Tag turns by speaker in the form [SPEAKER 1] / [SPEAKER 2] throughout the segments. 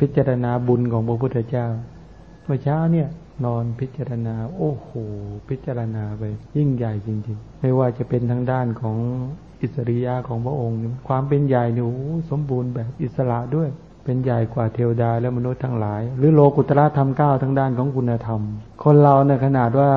[SPEAKER 1] พิจารณาบุญของพระพุทธเจ้าเมื่อเช้าเนี่ย นอนพิจารณา โอ้โห พิจารณาไป ยิ่งใหญ่จริงๆ ไม่ว่าจะเป็นทางด้านของอิสริยะของพระองค์ ความเป็นใหญ่นี่โอ้สมบูรณ์แบบอิสระด้วย เป็นใหญ่กว่าเทวดาและมนุษย์ทั้งหลาย หรือโลกุตระธรรมเก้าทางด้านของคุณธรรม คนเราในขนาดว่า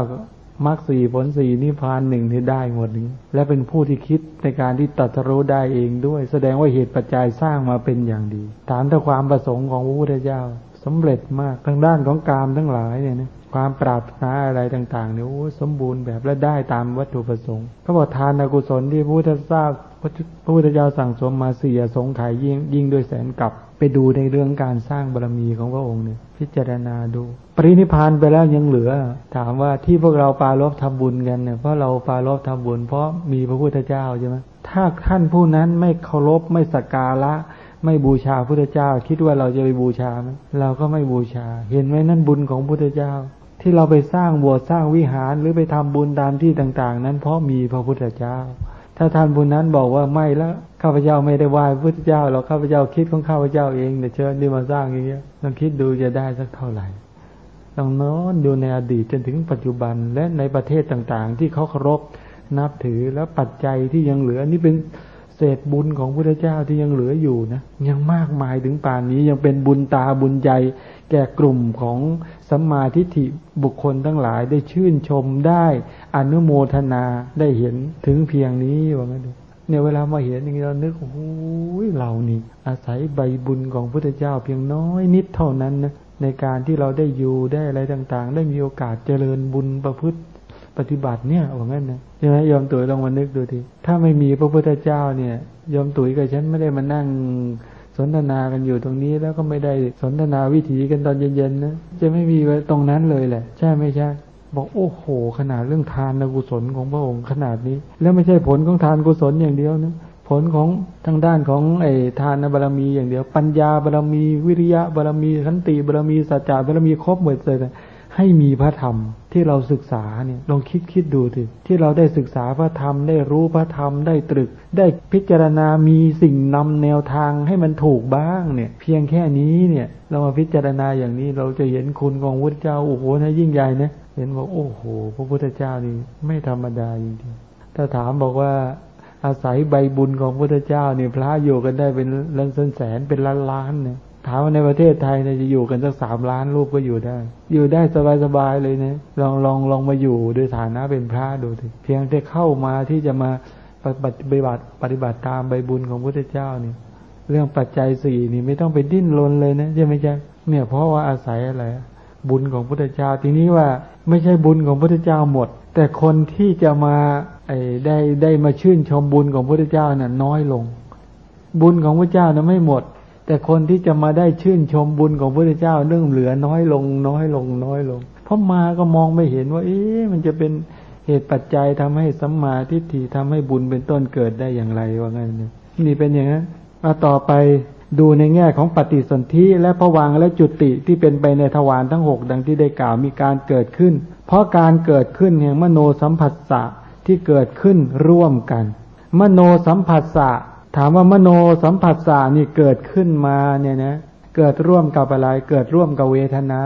[SPEAKER 1] มรรคสี่ผลสี่นิพพานหนึ่งที่ได้หมดนี้ และเป็นผู้ที่คิดในการที่ตัดรู้ได้เองด้วย แสดงว่าเหตุปัจจัยสร้างมาเป็นอย่างดีฐานถ้าความประสงค์ของพระพุทธเจ้าสำเร็จมากทางด้านของกามทั้งหลายเนี่ยนะความปราบนาอะไรต่างๆเนี่ยโอ้สมบูรณ์แบบและได้ตามวัตถุประสงค์เขาบอกทานกุศลที่พระพุทธเจ้าพระพุทธเจ้าสั่งสมมาเสียสงไขยยิ่งยิ่งด้วยแสนกับ ไปดูในเรื่องการสร้างบารมีของพระองค์เนี่ย พิจารณาดู ปรินิพานไปแล้วยังเหลือ ถามว่าที่พวกเราปาลบทำบุญกันเนี่ยเพราะเราปาลบทำบุญ เพราะมีพระพุทธเจ้าใช่ไหมถ้าท่านผู้นั้นไม่เคารพไม่สักการะ ไม่บูชาพุทธเจ้า คิดว่าเราจะไปบูชาไหมเราก็ไม่บูชา เห็นไหมนั่นบุญของพุทธเจ้า ที่เราไปสร้างบสถ์สร้างวิหารหรือไปทำบุญตามที่ต่าง ๆ นั้นเพราะมีพระพุทธเจ้า ถ้าท่านบุญนั้นบอกว่าไม่แล้ว ข้าพเจ้าไม่ได้ไหว้พระพุทธเจ้าเราข้าพเจ้าคิดของข้าพเจ้าเองเดี๋ยวเชิญนี่มาสร้างอย่างเงี้ยลองคิดดูจะได้สักเท่าไหร่ลองนอนดูในอดีตจนถึงปัจจุบันและในประเทศต่างๆ ที่เขาเคารพนับถือแล้วปัจจัยที่ยังเหลือ นี่เป็นเศษบุญของพระเจ้าที่ยังเหลืออยู่นะยังมากมายถึงป่านนี้ยังเป็นบุญตาบุญใจ แก่กลุ่มของสัมมาทิฏฐิบุคคลทั้งหลายได้ชื่นชมได้อนุโมทนาได้เห็นถึงเพียงนี้ว่างั้น เนี่ยเวลามาเห็นอย่างนี้เรานึกโอ้ยเรานี่ อาศัยใบบุญของพระเจ้าเพียงน้อยนิดเท่านั้นนะในการที่เราได้อยู่ได้อะไรต่าง ๆ ได้มีโอกาสเจริญบุญประพฤติปฏิบัติเนี่ยว่างั้นนะใช่ไหมยอมตุ๋ยลองมานึกดูทีถ้าไม่มีพระพุทธเจ้าเนี่ยยอมตุ๋ยกับฉันไม่ได้มานั่งสนทนากันอยู่ตรงนี้แล้วก็ไม่ได้สนทนาวิถีกันตอนเย็นๆนะจะไม่มีตรงนั้นเลยแหละ ใช่ไม่ใช่ บอกโอ้โห ขนาดเรื่องทานกุศลของพระองค์ขนาดนี้ แล้วไม่ใช่ผลของทานกุศลอย่างเดียวนะผลของทางด้านของไอ้ทานบารมีอย่างเดียว ปัญญาบารมี วิริยะบารมีขันติบารมีสัจจะบารมีครบหมดเลยนะให้มีพระธรรมที่เราศึกษาเนี่ยลองคิดคิดดูสิที่เราได้ศึกษาพระธรรมได้รู้พระธรรมได้ตรึก ได้พิจารณามีสิ่งนำแนวทางให้มันถูกบ้างเนี่ย เพียงแค่นี้เนี่ย เรามาพิจารณาอย่างนี้เราจะเห็นคุณของพระเจ้าโอ้โหนะยิ่งใหญ่นะ ห็นว่าโอ้โหพระพุทธเจ้านี่ไม่ธรรมดาจริงๆถ้าถามบอกว่าอาศัยใบบุญของพระพุทธเจ้าเนี่ยพระอยู่กันได้เป็นล้านแสนเป็นล้านล้านเนี่ยถามว่าในประเทศไทยเนี่ยจะอยู่กันสักสามล้านรูปก็อยู่ได้ อยู่ได้สบายๆเลยเนะลองลองลองมาอยู่โดยฐานะเป็นพระดูสิเพียงแต่เข้ามาที่จะมาปฏิบัติปฏิบัติตามใบบุญของพระพุทธเจ้านี่เรื่องปัจจัยสี่นี่ไม่ต้องไปดิ้นรนเลยนะใช่ไหมจ๊ะเนี่ยเพราะว่าอาศัยอะไร บุญของพุทธเจ้า ทีนี้ว่าไม่ใช่บุญของพุทธเจ้าหมด แต่คนที่จะมาได้ได้มาชื่นชมบุญของพระพุทธเจ้าน่ะน้อยลง บุญของพระเจ้าน่ะไม่หมด แต่คนที่จะมาได้ชื่นชมบุญของพระเจ้าเรื่องเหลือน้อยลง น้อยลง น้อยลง เพราะมาก็มองไม่เห็นว่า เอ๊ะมันจะเป็นเหตุปัจจัยทำให้สัมมาทิฏฐิทำให้บุญเป็นต้นเกิดได้อย่างไรว่างั้นนี่เป็นอย่างนั้นมาต่อไป ดูในแง่ของปฏิสนธิและผวังและจุติที่เป็นไปในทวารทั้งหกดังที่ได้กล่าวมีการเกิดขึ้น เพราะการเกิดขึ้นแห่งมโนสัมผัสสะที่เกิดขึ้นร่วมกัน มโนสัมผัสสะถามว่ามโนสัมผัสสานี่เกิดขึ้นมาเนี่ยนะเกิดร่วมกับอะไร เกิดร่วมกับเวทนา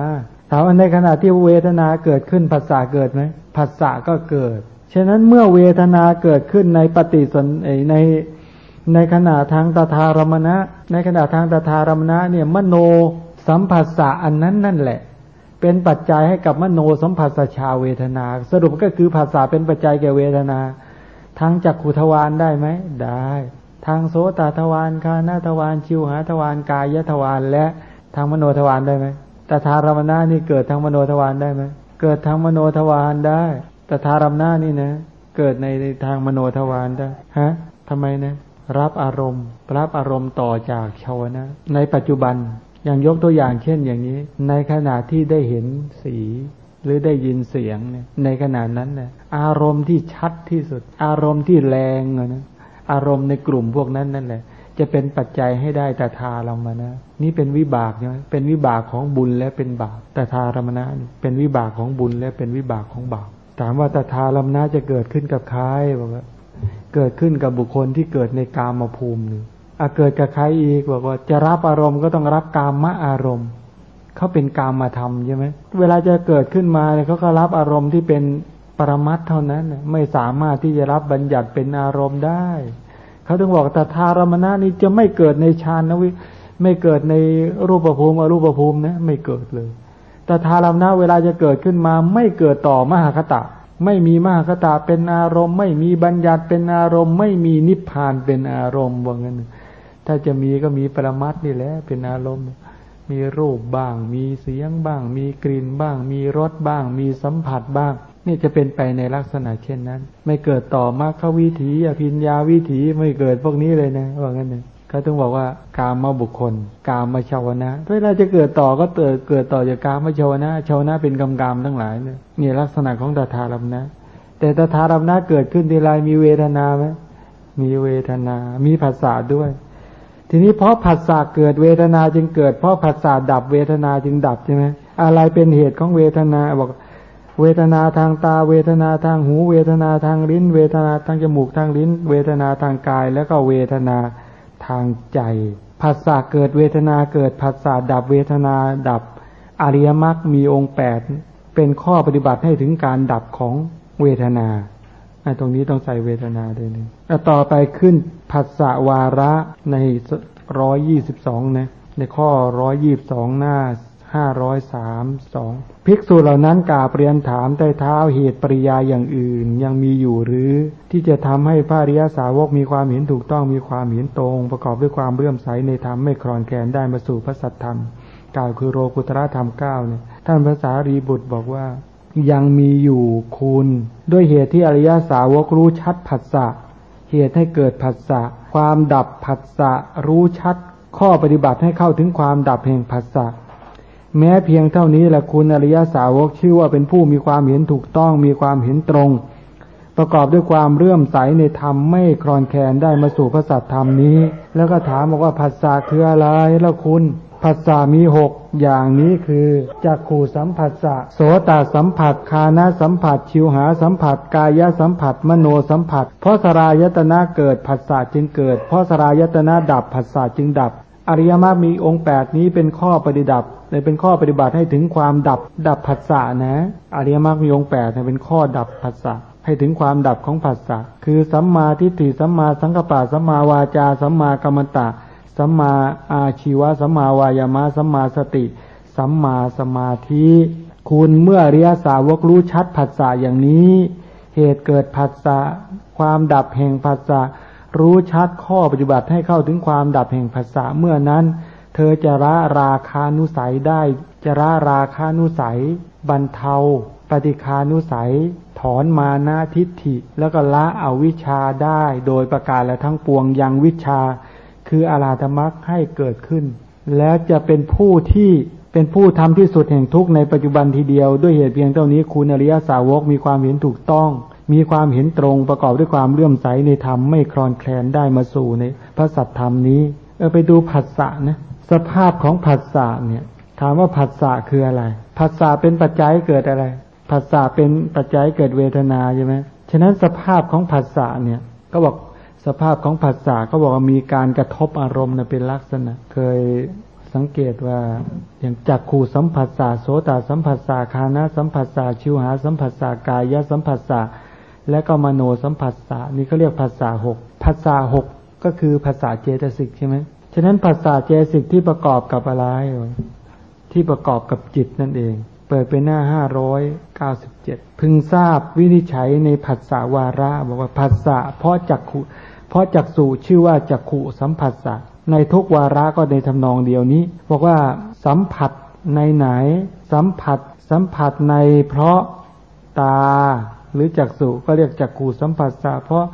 [SPEAKER 1] ถามว่าในขณะที่เวทนาเกิดขึ้นผัสสะเกิดไหมผัสสะก็เกิด ฉะนั้นเมื่อเวทนาเกิดขึ้นในปฏิสนใน ในขณะทางตถารมณะ ในขณะทางตถารมณะเนี่ยมโนสัมผัสสะอันนั้นนั่นแหละ เป็นปัจจัยให้กับมโนสัมผัสชาเวทนา สรุปก็คือภาษาเป็นปัจจัยแก่เวทนา ทางจักขุทวารได้ไหมได้ ทางโสตทวารคานาทวารชิวหาทวารกายทวารและทางมโนทวารได้ไหมแต่ทารมนานี่เกิดทางมโนทวารได้ไหมเกิดทางมโนทวารได้แต่ทารมนานี่นะ เกิดในทางมโนทวารได้ฮะทำไมนะ รับอารมณ์ รับอารมณ์ต่อจากชาวนะ ในปัจจุบันอย่างยกตัวอย่างเช่นอย่างนี้ ในขณะที่ได้เห็นสี หรือได้ยินเสียงเนี่ยในขณะนั้นเนี่ยอารมณ์ที่ชัดที่สุด อารมณ์ที่แรงนะอารมณ์ในกลุ่มพวกนั้นนั่นแหละ จะเป็นปัจจัยให้ได้ตถาลมานะนี่เป็นวิบากใช่ไหมเป็นวิบากของบุญและเป็นบาปตถารมนะเป็นวิบากของบุญและเป็นวิบากของบาปถามว่าตถารมนะจะเกิดขึ้นกับใครบอกว่า เกิดขึ้นกับบุคคลที่เกิดในกามภูมิหนึ่งอาเกิดกับใครอีกบอกว่าจะรับอารมณ์ก็ต้องรับกามะอารมณ์เขาเป็นกามมาทำใช่ไหมเวลาจะเกิดขึ้นมาเนี่ยเขาก็รับอารมณ์ที่เป็นปรมัตเท่านั้นไม่สามารถที่จะรับบัญญัติเป็นอารมณ์ได้เขาถึงบอกต่ทารมณะนี้จะไม่เกิดในฌานนะวิไม่เกิดในรูปภูมิอรูปภูมินะไม่เกิดเลยแต่ทารมณะเวลาจะเกิดขึ้นมาไม่เกิดต่อมหาคตะ ไม่มีมหาคตะเป็นอารมณ์ ไม่มีบัญญัติเป็นอารมณ์ ไม่มีนิพพานเป็นอารมณ์ว่างั้นถ้าจะมีก็มีปรมัตนี่แหละเป็นอารมณ์ มีรูปบ้าง มีเสียงบ้าง มีกลิ่นบ้าง มีรสบ้าง มีสัมผัสบ้าง นี่จะเป็นไปในลักษณะเช่นนั้น ไม่เกิดต่อมาเขาวิถีอภิญญาวิถีไม่เกิดพวกนี้เลยนะว่างั้นเลย เขาต้องบอกว่ากามาบุคคล กามาชาวนะเวลาจะเกิดต่อก็เกิดเกิดต่อจากกามาชาวนะชาวนะเป็นกรรมกรรมทั้งหลายเนี่ยนี่ลักษณะของตถาลัมนะ แต่ตถาลัมนะเกิดขึ้นทีไรมีเวทนาไหมมีเวทนา มีภาษาด้วย ทีนี้เพราะผัสสะเกิดเวทนาจึงเกิด เพราะผัสสะดับเวทนาจึงดับใช่ไหมอะไรเป็นเหตุของเวทนาบอกเวทนาทางตา เวทนาทางหู เวทนาทางลิ้น เวทนาทางจมูกทางลิ้น เวทนาทางกาย แล้วก็เวทนา ทางใจผัสสะเกิดเวทนาเกิดผัสสะดับเวทนาดับอริยมรรคมีองค์แปดเป็นข้อปฏิบัติให้ถึงการดับของเวทนาตรงนี้ต้องใส่เวทนาด้วยนึงต่อไปขึ้นผัสสะวาระในร้อยยี่สิบสองนะในข้อร้อยยี่บสองหน้า ห้าร้อยสามสองภิกษุเหล่านั้นกาเปลี่ยนถามใต้เท้าเหตุปริยาอย่างอื่น ยังมีอยู่หรือที่จะทำให้พระริยสาวกมีความเห็นถูกต้องมีความเห็นตรง ประกอบด้วยความเลื่อมใสในธรรมไม่คลอนแคลนได้มาสู่พระสัทธรรมกล่าวคือโรกุตระธรรมเก้าเนี่ยท่านภาษารีบุตรบอกว่ายังมีอยู่คุณ ด้วยเหตุที่อริยสาวกรู้ชัดผัสสะเหตุให้เกิดผัสสะความดับผัสสะรู้ชัด ข้อปฏิบัติให้เข้าถึงความดับแห่งผัสสะ แม้เพียงเท่านี้แหละคุณอริยสาวกชื่อว่าเป็นผู้มีความเห็นถูกต้องมีความเห็นตรง ประกอบด้วยความเรื่อมใสในธรรมไม่คลอนแคลนได้มาสู่พระสัตธรรมนี้ แล้วก็ถามบอกว่าผัสสะคืออะไรแล้วคุณผัสสะมีหกอย่างนี้คือจักขู่สัมผัสสะโสตสัมผัสคานาสัมผัส ชิวหาสัมผัส กายสัมผัส มโนสัมผัส เพราะสรายตนะเกิดผัสสะจึงเกิด เพราะสรายตนะดับผัสสะจึงดับ อริยมรรคมีองค์แปดนี้เป็นข้อปฏิดับเลยเป็นข้อปฏิบัติให้ถึงความดับดับผัสสะนะ อริยมรรคมีองค์แปดเป็นข้อดับผัสสะให้ถึงความดับของผัสสะคือสัมมาทิฏฐิสัมมาสังกปะสัมมาวาจาสัมมากรรมตะสัมมาอาชีวะสัมมาวายามะสัมมาสติ สัมมาสมาธิ คุณเมื่ออริยสาวกรู้ชัดผัสสะอย่างนี้ เหตุเกิดผัสสะความดับแห่งผัสสะ รู้ชัดข้อปฏิบัติให้เข้าถึงความดับแห่งผัสสะเมื่อนั้น เธอจะละราคานุสัยได้จะละราคานุสัย บรรเทา ปฏิคานุสัย ถอนมานาทิฏฐิ แล้วก็ละอวิชชาได้โดยประการและทั้งปวงยังวิชา คืออาราธมักให้เกิดขึ้น แล้วจะเป็นผู้ที่เป็นผู้ทำที่สุดแห่งทุกข์ในปัจจุบันทีเดียวด้วยเหตุเพียงเท่านี้คุณอริยสาวกมีความเห็นถูกต้อง มีความเห็นตรงประกอบด้วยความเลื่อมใสในธรรมไม่คลอนแคลนได้มาสู่ในพระสัทธรรมนี้เออไปดูผัสสะนะสภาพของผัสสะเนี่ย ถามว่าผัสสะคืออะไรผัสสะเป็นปัจจัยเกิดอะไรผัสสะเป็นปัจจัยเกิดเวทนาใช่ไหมฉะนั้นสภาพของผัสสะเนี่ย ก็บอกสภาพของผัสสะก็บอกว่ามีการกระทบอารมณ์เป็นลักษณะ เคยสังเกตว่าอย่างจักขู่สัมผัสสะโสตสัมผัสสะคานะสัมผัสสะชิวหาสัมผัสสะกายะสัมผัสสะ และก็มโนสัมผัสสะนี่เขาเรียกภาษาหกภาษาหกก็คือภาษาเจตสิกใช่ไหมฉะนั้นภาษาเจสิกที่ประกอบกับอะไรที่ประกอบกับจิตนั่นเอง เปิดไปหน้าห้าร้อยเก้าสิบเจ็ดพึงทราบวินิจฉัยในผัสสะวาระบอกว่าผัสสะเพราะจักขุเพราะจักสู่ชื่อว่าจักขุสัมผัสสะในทุกวาระก็ในทำนองเดียวนี้ บอกว่าสัมผัสในไหน สัมผัส สัมผัสในเพราะตา หรือจักสุก็เรียกจักขุสัมผัสสะเพราะ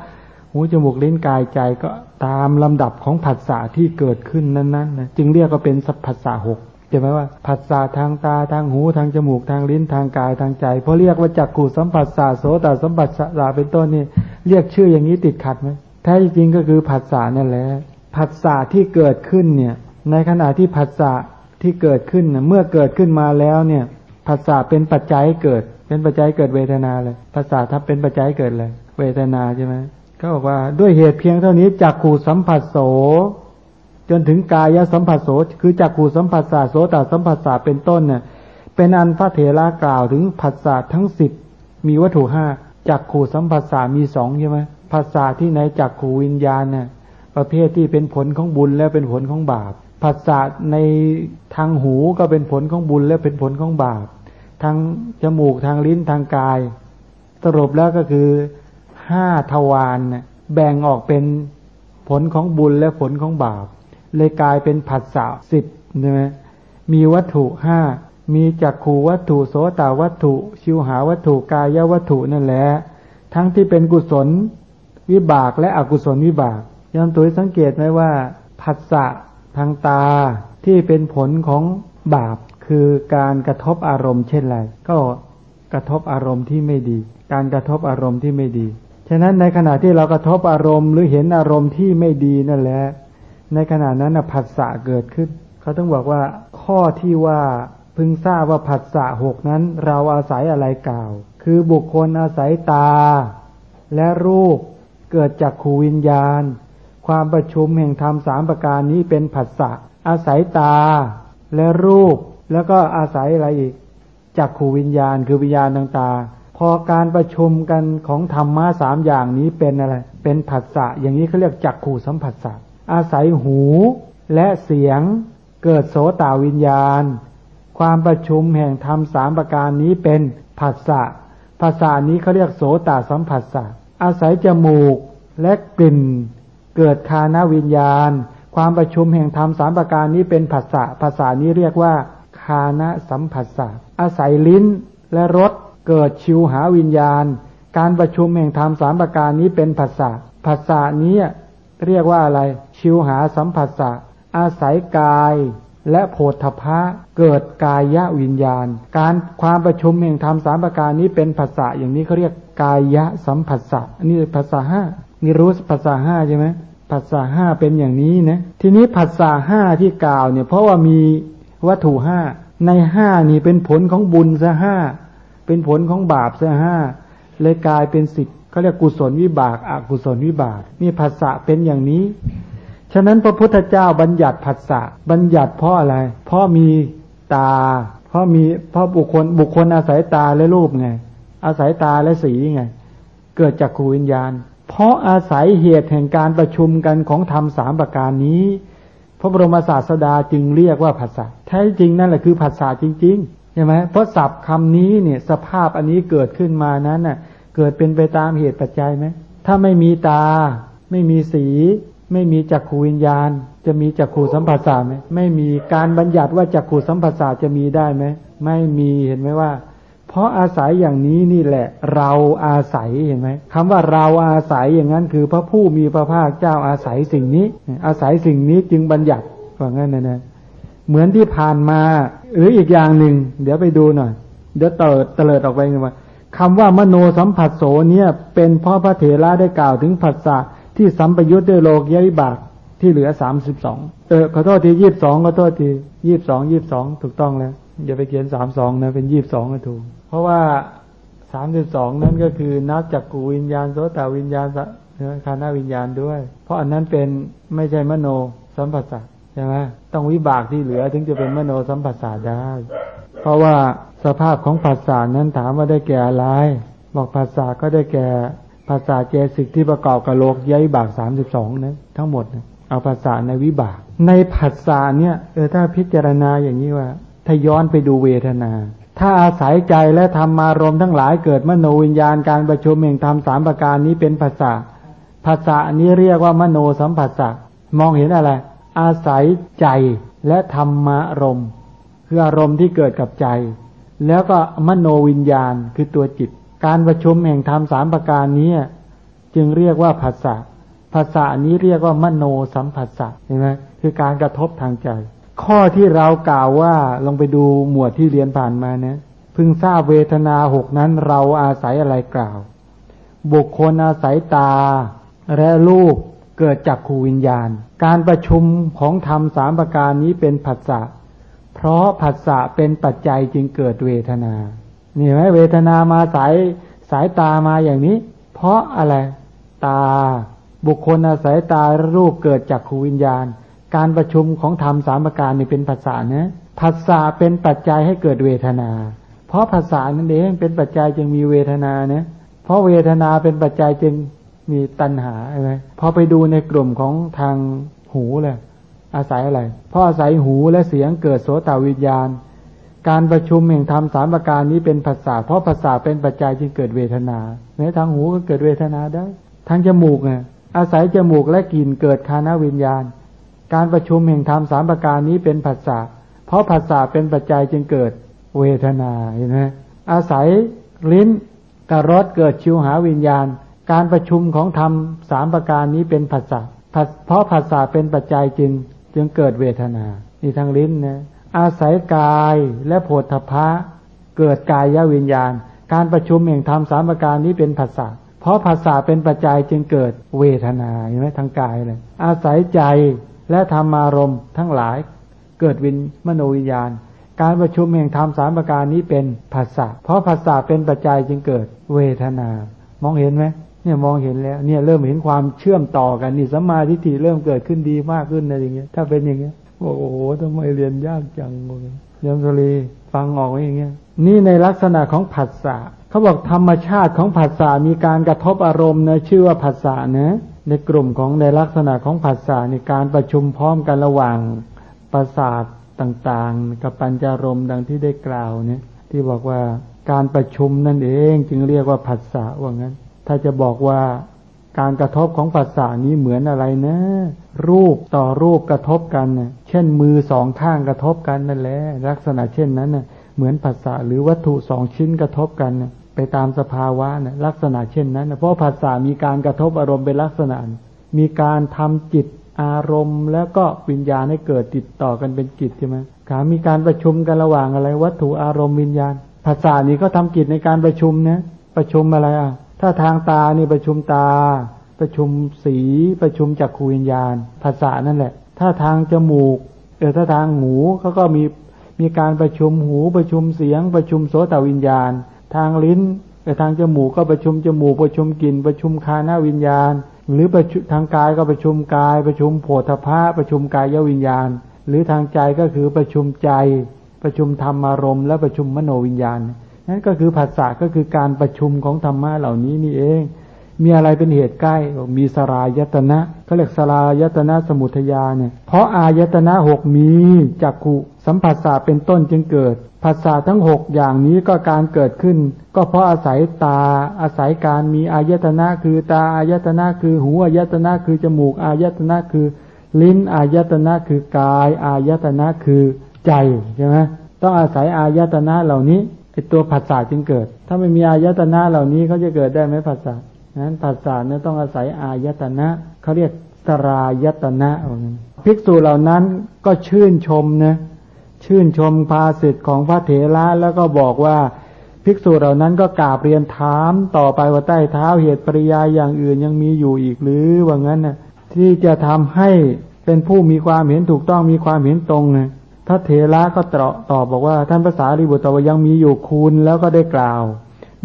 [SPEAKER 1] หูจมูกลิ้นกายใจก็ตามลำดับของผัสสะที่เกิดขึ้นนั้นๆนะจึงเรียกว่าเป็นสัพผัสสะหกจะหมว่าผัสสะทางตาทางหูทางจมูกทางลิ้นทางกายทางใจเพราะเรียกว่าจักกูสัมผัสสะโสตสัมผัสสะเป็นต้นนี่เรียกชื่ออย่างนี้ติดขัดไหมแท้จริงก็คือผัสสะนั่นแหละผัสสะที่เกิดขึ้นเนี่ยในขณะที่ผัสสะที่เกิดขึ้นเมื่อเกิดขึ้นมาแล้วเนี่ยผัสสะเป็นปัจจัยเกิด เป็นปัจจัยเกิดเวทนาเลยภาษาถ้าเป็นปัจจัยเกิดเลย เวทนาใช่ไหมก็บอกว่าด้วยเหตุเพียงเท่านี้จักขู่สัมผัสโส จนถึงกายสัมผัสโส คือจักขู่สัมผัสสะโสตสัมผัสสะเป็นต้นเนี่ยเป็นอันพระเถระกล่าวถึงผัสสะทั้งสิบมีวัตถุห้าจักขู่สัมผัสสะมีสองใช่ไหมผัสสะที่ในจักขูวิญญาณเนี่ยประเภทที่เป็นผลของบุญและเป็นผลของบาปผัสสะในทางหูก็เป็นผลของบุญและเป็นผลของบาป ทางจมูกทางลิ้นทางกาย สรุปแล้วก็คือห้าทวารแบ่งออกเป็นผลของบุญและผลของบาป เลยกลายเป็นผัสสะสิบใช่ไหมมีวัตถุห้ามีจักขูวัตถุโสตาวัตถุ ชิวหาวัตถุกายวัตถุนั่นแหละทั้งที่เป็นกุศลวิบากและอกุศลวิบากยังตัวสังเกตไหมว่าผัสสะทางตาที่เป็นผลของบาป คือการกระทบอารมณ์เช่นไรก็กระทบอารมณ์ที่ไม่ดี การกระทบอารมณ์ที่ไม่ดี ฉะนั้นในขณะที่เรากระทบอารมณ์หรือเห็นอารมณ์ที่ไม่ดีนั่นแหละ ในขณะนั้นผัสสะเกิดขึ้น เขาต้องบอกว่าข้อที่ว่าพึงทราบว่าผัสสะหกนั้น เราอาศัยอะไรกล่าว คือบุคคลอาศัยตา และรูปเกิดจากขูวิญญาณ ความประชุมแห่งธรรมสามประการนี้เป็นผัสสะอาศัยตา และรูป แล้วก็อาศัยอะไรอีกจักขูวิญญาณคือวิญญาณต่างๆ พอการประชุมกันของธรรมะสามอย่างนี้เป็นอะไร เป็นผัสสะอย่างนี้เขาเรียกจักขูสัมผัสสะอาศัยหูและเสียงเกิดโสตวิญญาณ ความประชุมแห่งธรรมสามประการนี้เป็นผัสสะภาษานี้เขาเรียกโสตสัมผัสสะอาศัยจมูกและกลิ่น เกิดคานวิญญาณ ความประชุมแห่งธรรมสามประการนี้เป็นผัสสะภาษานี้เรียกว่าานะสัมผัสสะอาศัยลิ้นและรสเกิดชิวหาวิญญาณ การประชุมแห่งธรรมสามประการนี้เป็นผัสสะภาษานี้เรียกว่าอะไร ชิวหาสัมผัสสะอาศัยกายและโพธพะเกิดกายะวิญญาณ การความประชุมแห่งธรรมสามประการนี้เป็นภาษาอย่างนี้เขาเรียกกายะสัมผัสสะอันนี้ภาษาห้านี่รู้ภาษาห้าใช่ไหมภาษาห้าเป็นอย่างนี้นะ ทีนี้ภาษาห้าที่กล่าวเนี่ยเพราะว่ามีวัตถุห้า ในห้านี่เป็นผลของบุญซะห้าเป็นผลของบาปซะห้าเลยกลายเป็นสิบเขาเรียกกุศลวิบากอกุศลวิบาก นี่ภาษาเป็นอย่างนี้ ฉะนั้นพระพุทธเจ้าบัญญัติภาษาบัญญัติเพราะอะไร เพราะมีตา เพราะมีเพราะบุคคลบุคคลอาศัยตาและรูปไง อาศัยตาและสีไง เกิดจากขูวิญญาณ เพราะอาศัยเหตุแห่งการประชุมกันของธรรมสามประการนี้ พระบรมศาสดาจึงเรียกว่าภาษาแท้จริงนั่นแหละคือภาษาจริงๆใช่ไหมเพราะศัพท์คำนี้เนี่ยสภาพอันนี้เกิดขึ้นมานั้นน่ะ เกิดเป็นไปตามเหตุปัจจัยไหมถ้าไม่มีตา ไม่มีสี ไม่มีจักขูวิญญาณ จะมีจักขูสัมผัสไหมไม่มีการบัญญัติว่าจักขูสัมผัสจะมีได้ไหมไม่มีเห็นไหมว่า เพราะอาศัยอย่างนี้นี่แหละ เราอาศัยเห็นไหมคำว่าเราอาศัยอย่างนั้นคือพระผู้มีพระภาคเจ้าอาศัยสิ่งนี้ อาศัยสิ่งนี้จึงบัญญัติว่างั้นนะนะเหมือนที่ผ่านมา หรืออีกอย่างหนึ่ง เดี๋ยวไปดูหน่อยเดี๋ยวเติดเตลิดออกไปกันว่าคำว่ามโนสัมผัสโสเนี่ย เป็นเพราะพระเถระได้กล่าวถึงผัสสะที่สัมปยุทธ์ด้วยโลกยวิบากที่เหลือสามสิบสองเออขอโทษทียี่สิบสองขอโทษทียี่สิบสองยี่สิบสองถูกต้องแล้วอย่าไปเขียนสามสองนะเป็นยี่สิบสองก็ถูก เพราะว่าสามสิบสองนั้นก็คือนับจากกูวิญญาณโสตวิญญาณคานาวิญญาณด้วย เพราะอันนั้นเป็นไม่ใช่มโนสัมผัสใช่ไหมต้องวิบากที่เหลือถึงจะเป็นมโนสัมผัสได้ เพราะว่าสภาพของภาษานั้นถามว่าได้แก่อะไร บอกภาษาก็ได้แก่ภาษาเจสิกที่ประกอบกับโลกย้ายบากสามสิบสองนั้นทั้งหมดเอาภาษาในวิบาก ในภาษาเนี่ยเออถ้าพิจารณาอย่างนี้ว่า ถ้าย้อนไปดูเวทนา ถ้าอาศัยใจและธรรมารมทั้งหลายเกิดมโนวิญญาณการประชุมแห่งธรรมสามประการนี้เป็นภาษาภาษานี้เรียกว่ามโนสัมผัสสะมองเห็นอะไร อาศัยใจและธรรมารมคืออารมณ์ที่เกิดกับใจ แล้วก็มโนวิญญาณคือตัวจิต การประชุมแห่งธรรมสามประการนี้จึงเรียกว่าภาษาภาษานี้เรียกว่ามโนสัมผัสสะเห็นไหมคือการกระทบทางใจ ข้อที่เรากล่าวว่าลองไปดูหมวดที่เรียนผ่านมานะพึงทราบเวทนาหกนั้นเราอาศัยอะไรกล่าว บุคคลอาศัยตา และรูปเกิดจากขูวิญญาณ การประชุมของธรรมสามประการนี้เป็นผัสสะเพราะผัสสะเป็นปัจจัยจึงเกิดเวทนานี่ไหมเวทนามาสายสายตามาอย่างนี้ เพราะอะไร ตา บุคคลอาศัยตารูปเกิดจากขูวิญญาณ การประชุมของธรรมสามประการนี่เป็นภาษานะภาษาเป็นปัจจัยให้เกิดเวทนา เพราะภาษานั่นเองเป็นปัจจัยจึงมีเวทนานะเพราะเวทนาเป็นปัจจัยจึงมีตัณหาใช่ไหมพอไปดูในกลุ่มของทางหูเลยอาศัยอะไร เพราะอาศัยหูและเสียงเกิดโสตวิญญาณ การประชุมแห่งธรรมสามประการนี้เป็นภาษา เพราะภาษาเป็นปัจจัยจึงเกิดเวทนาแม้ทางหูก็เกิดเวทนาได้ ทางจมูกเนี่ยอาศัยจมูกและกลิ่นเกิดคานาวิญญาณ การประชุมแห่งธรรมสามประการนี้เป็นภาษาเพราะภาษาเป็นปัจจัยจึงเกิดเวทนาเห็นไหมอาศัยลิ้นกรสเกิดชิวหาวิญญาณ การประชุมของธรรมสามประการนี้เป็นภาษาเพราะภาษาเป็นปัจจัยจึงจึงเกิดเวทนานี่ทางลิ้นนะอาศัยกายและโผฏฐพะเกิดกายยวิญญาณ การประชุมแห่งธรรมสามประการนี้เป็นภาษาเพราะภาษาเป็นปัจจัยจึงเกิดเวทนาเห็นไหมทางกายเลยอาศัยใจ และธรรมารมณ์ทั้งหลายเกิดวินมโนวิญญาณ การประชุมแห่งธรรมสามประการนี้เป็นภาษาเพราะภาษาเป็นปัจจัยจึงเกิดเวทนา มองเห็นไหมเนี่ยมองเห็นแล้ว เนี่ยเริ่มเห็นความเชื่อมต่อกันนี่สมาทิเริ่มเกิดขึ้นดีมากขึ้นนะอย่างเงี้ย ถ้าเป็นอย่างเงี้ยบอกโอ้โหทำไมเรียนยากจังยมสลีฟังออกอย่างเงี้ย นี่ในลักษณะของผัสสะเขาบอกธรรมชาติของผัสสะมีการกระทบอารมณ์นะชื่อว่าผัสสะนะ ในกลุ่มของในลักษณะของผัสสะในการประชุมพร้อมกันระหว่างประสาทต่างๆ กับปัญจารมดังที่ได้กล่าวเนี่ยที่บอกว่าการประชุมนั่นเองจึงเรียกว่าผัสสะว่างั้น ถ้าจะบอกว่าการกระทบของผัสสะนี้เหมือนอะไรนะ รูปต่อรูปกระทบกันเช่นมือสองข้างกระทบกันนั่นแหละลักษณะเช่นนั้นเหมือนผัสสะหรือวัตถุสองชิ้นกระทบกัน ไปตามสภาวะนะลักษณะเช่นนั้นนะเพราะภาษามีการกระทบอารมณ์เป็นลักษณะ มีการทำจิตอารมณ์ แล้วก็วิญญาณให้เกิดติดต่อกันเป็นจิตใช่ไหมขามีการประชุมกันระหว่างอะไร วัตถุอารมณ์วิญญาณ ภาษานี้ก็ทำจิตในการประชุมนะประชุมอะไรอะ ถ้าทางตานี่ประชุมตา ประชุมสีประชุมจักขูวิญญาณ ภาษานั่นแหละ ถ้าทางจมูกเออถ้าทางหูเขาก็มีมีการประชุมหูประชุมเสียง ประชุมโสตวิญญาณ ทางลิ้นไปทางจมูกก็ประชุมจมูกประชุมกลิ่นประชุมคานาวิญญาณ หรือประชุมทางกายก็ประชุมกาย ประชุมโผฏฐะประชุมกายวิญญาณ หรือทางใจก็คือประชุมใจ ประชุมธรรมารมณ์และประชุมมโนวิญญาณนั่นก็คือภาษาก็คือการประชุมของธรรมะเหล่านี้นี่เอง มีอะไรเป็นเหตุใกล้ มีสรายตนะเขาเรียกสรายตนะสมุทยาเนี่ย เพราะอายตนะหกมีจักขุสัมผัสสะเป็นต้นจึงเกิดภาษาทั้งหกอย่างนี้ก็การเกิดขึ้น ก็เพราะอาศัยตาอาศัยการมีอายตนะคือตาอายตนะคือหูอายตนะคือจมูกอายตนะคือ ลิ้นอายตนะคือกายอายตนะคือใจใช่ไหมต้องอาศัยอายตนะเหล่านี้ไอตัวภาษาจึงเกิด ถ้าไม่มีอายตนะเหล่านี้เขาจะเกิดได้ไหมภาษา นั้นภาษาเนี่ยต้องอาศัยอายตนะเขาเรียกสรายตนะภิกษุเหล่านั้นก็ชื่นชมนะชื่นชมภาสิทธิ์ของพระเถระแล้วก็บอกว่าภิกษุเหล่านั้นก็กราบเรียนถามต่อไปว่าใต้เท้าเหตุปริยาอย่างอื่นยังมีอยู่อีกหรือว่างั้นนะที่จะทำให้เป็นผู้มีความเห็นถูกต้องมีความเห็นตรงนะพระเถระก็ตอบตอบบอกว่าท่านภาษาริบุตรว่ายังมีอยู่คุณแล้วก็ได้กล่าว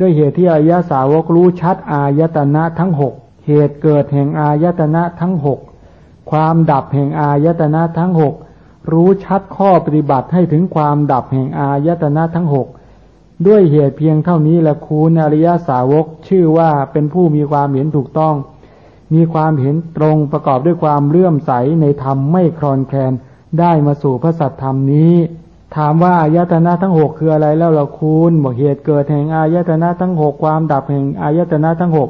[SPEAKER 1] ด้วยเหตุที่อายะสาวกรู้ชัดอายตนะทั้งหกเหตุเกิดแห่งอายตนะทั้งหกความดับแห่งอายตนะทั้งหกรู้ชัดข้อปฏิบัติให้ถึงความดับแห่งอายตนะทั้งหกด้วยเหตุเพียงเท่านี้ละคุณอริยสาวกชื่อว่าเป็นผู้มีความเห็นถูกต้อง มีความเห็นตรงประกอบด้วยความเลื่อมใสในธรรมไม่คลอนแคลนได้มาสู่พระสัตธรรมนี้ ถามว่าอายตนะทั้งหกคืออะไรแล้วละคุณบอกเหตุเกิดแห่งอายตนะทั้งหกความดับแห่งอายตนะทั้งหก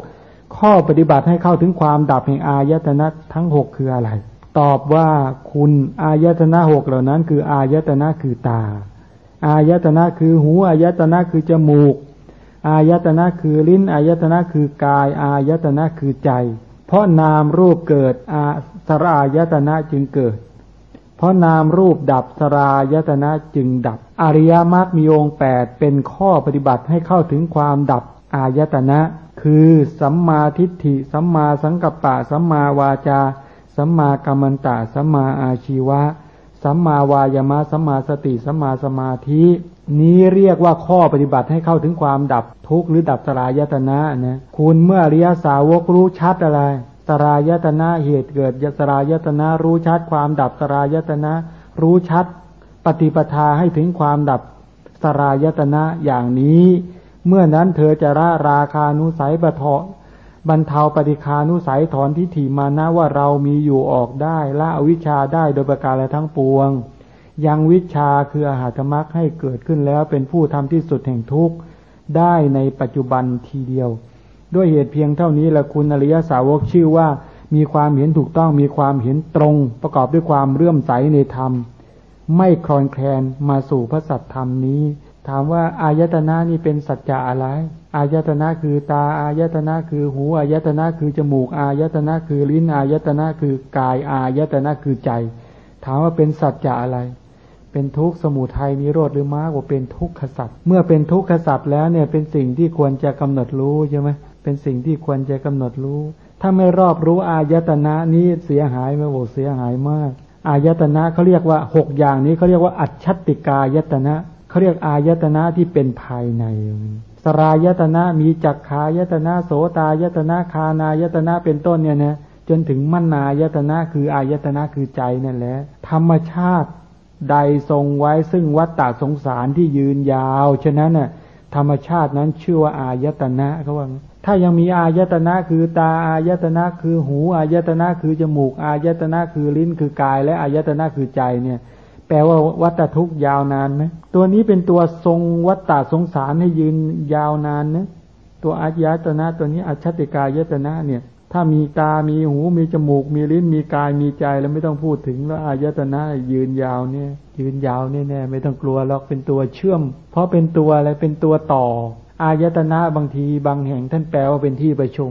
[SPEAKER 1] ข้อปฏิบัติให้เข้าถึงความดับแห่งอายตนะทั้งหกคืออะไร ตอบว่าคุณอายตนะหกเหล่านั้น คืออายตนะคือตา อายตนะคือหูอายตนะคือจมูก อายตนะคือลิ้นอายตนะคือกาย อายตนะคือใจ เพราะนามรูปเกิดอาสรายตนะจึงเกิด เพราะนามรูปดับสรายตนะจึงดับ อริยมรรคมีองค์แปดเป็นข้อปฏิบัติให้เข้าถึงความดับอายตนะ คือสัมมาทิฏฐิ สัมมาสังกัปปะ สัมมาวาจา สัมมากัมมันตะ สัมมาอาชีวะ สัมมาวายามะ สัมมาสติ สัมมาสมาธิ นี้เรียกว่าข้อปฏิบัติให้เข้าถึงความดับทุกข์หรือดับสลายตนะนะ คุณเมื่ออริยสาวกรู้ชัดอะไร สรายตนะเหตุเกิดยสรายตนะรู้ชัดความดับสรายตนะ รู้ชัด ปฏิปทาให้ถึงความดับสรายตนะอย่างนี้ เมื่อนั้นเธอจะละราคานุสัยบะเทาบรรเทาปฏิคานุสัยถอนทิฏฐิมานะว่าเรามีอยู่ออกได้ละอวิชชาได้โดยประการและทั้งปวง ยังวิชาคืออาหารธรรมให้เกิดขึ้นแล้วเป็นผู้ทำที่สุดแห่งทุกข์ได้ในปัจจุบันทีเดียว ด้วยเหตุเพียงเท่านี้ละคุณอริยสาวกชื่อว่ามีความเห็นถูกต้องมีความเห็นตรง ประกอบด้วยความเรื่อมใสในธรรม ไม่คลอนแคลนมาสู่พระสัตธรรมนี้ ถามว่าอายตนะนี่เป็นสัจจะอะไร อายตนะคือตาอายตนะคือหูอายตนะคือจมูกอายตนะคือลิ้นอายตนะคือกายอายตนะคือใจ ถามว่าเป็นสัจจะอะไร เป็นทุกข์สมุทัยนิโรธหรือมากกว่าเป็นทุกข์ขสัตว์เมื่อเป็นทุกข์ขสัตว์แล้วเนี่ยเป็นสิ่งที่ควรจะกำหนดรู้ใช่ไหม เป็นสิ่งที่ควรจะกำหนดรู้ ถ้าไม่รอบรู้อายตนะนี้เสียหายไหมโอ้เสียหายมาก อายตนะเขาเรียกว่าหกอย่างนี้เขาเรียกว่าอัจฉติกายตนะเขาเรียกอายตนะที่เป็นภายในสรายตนะมีจักขายตนะโสตายตนะคานายตนะเป็นต้นเนี่ยนะจนถึงมัณนายตนะคืออายตนะคือใจนั่นแหละธรรมชาติใดทรงไว้ซึ่งวัฏฏะสงสารที่ยืนยาว ฉะนั้นน่ะธรรมชาตินั้นชื่อว่าอายตนะเขาว่า ถ้ายังมีอายตนะคือตาอายตนะคือหูอายตนะคือจมูกอายตนะคือลิ้นคือกาย และอายตนะคือใจเนี่ย แปลว่าวัฏทุกยาวนานไหมตัวนี้เป็นตัวทรงวัฏฏะสงสารให้ยืนยาวนานนะตัวอายตนะตัวนี้อัจฉติกายตนะเนี่ย ถ้ามีตา มีหู มีจมูก มีลิ้น มีกาย มีใจแล้วไม่ต้องพูดถึงแล้วอายตนะยืนยาวเนี่ย ยืนยาวแน่ๆไม่ต้องกลัวหรอกเป็นตัวเชื่อม เพราะเป็นตัวอะไรเป็นตัวต่อ อายตนะบางทีบางแห่งท่านแปลว่าเป็นที่ประชุม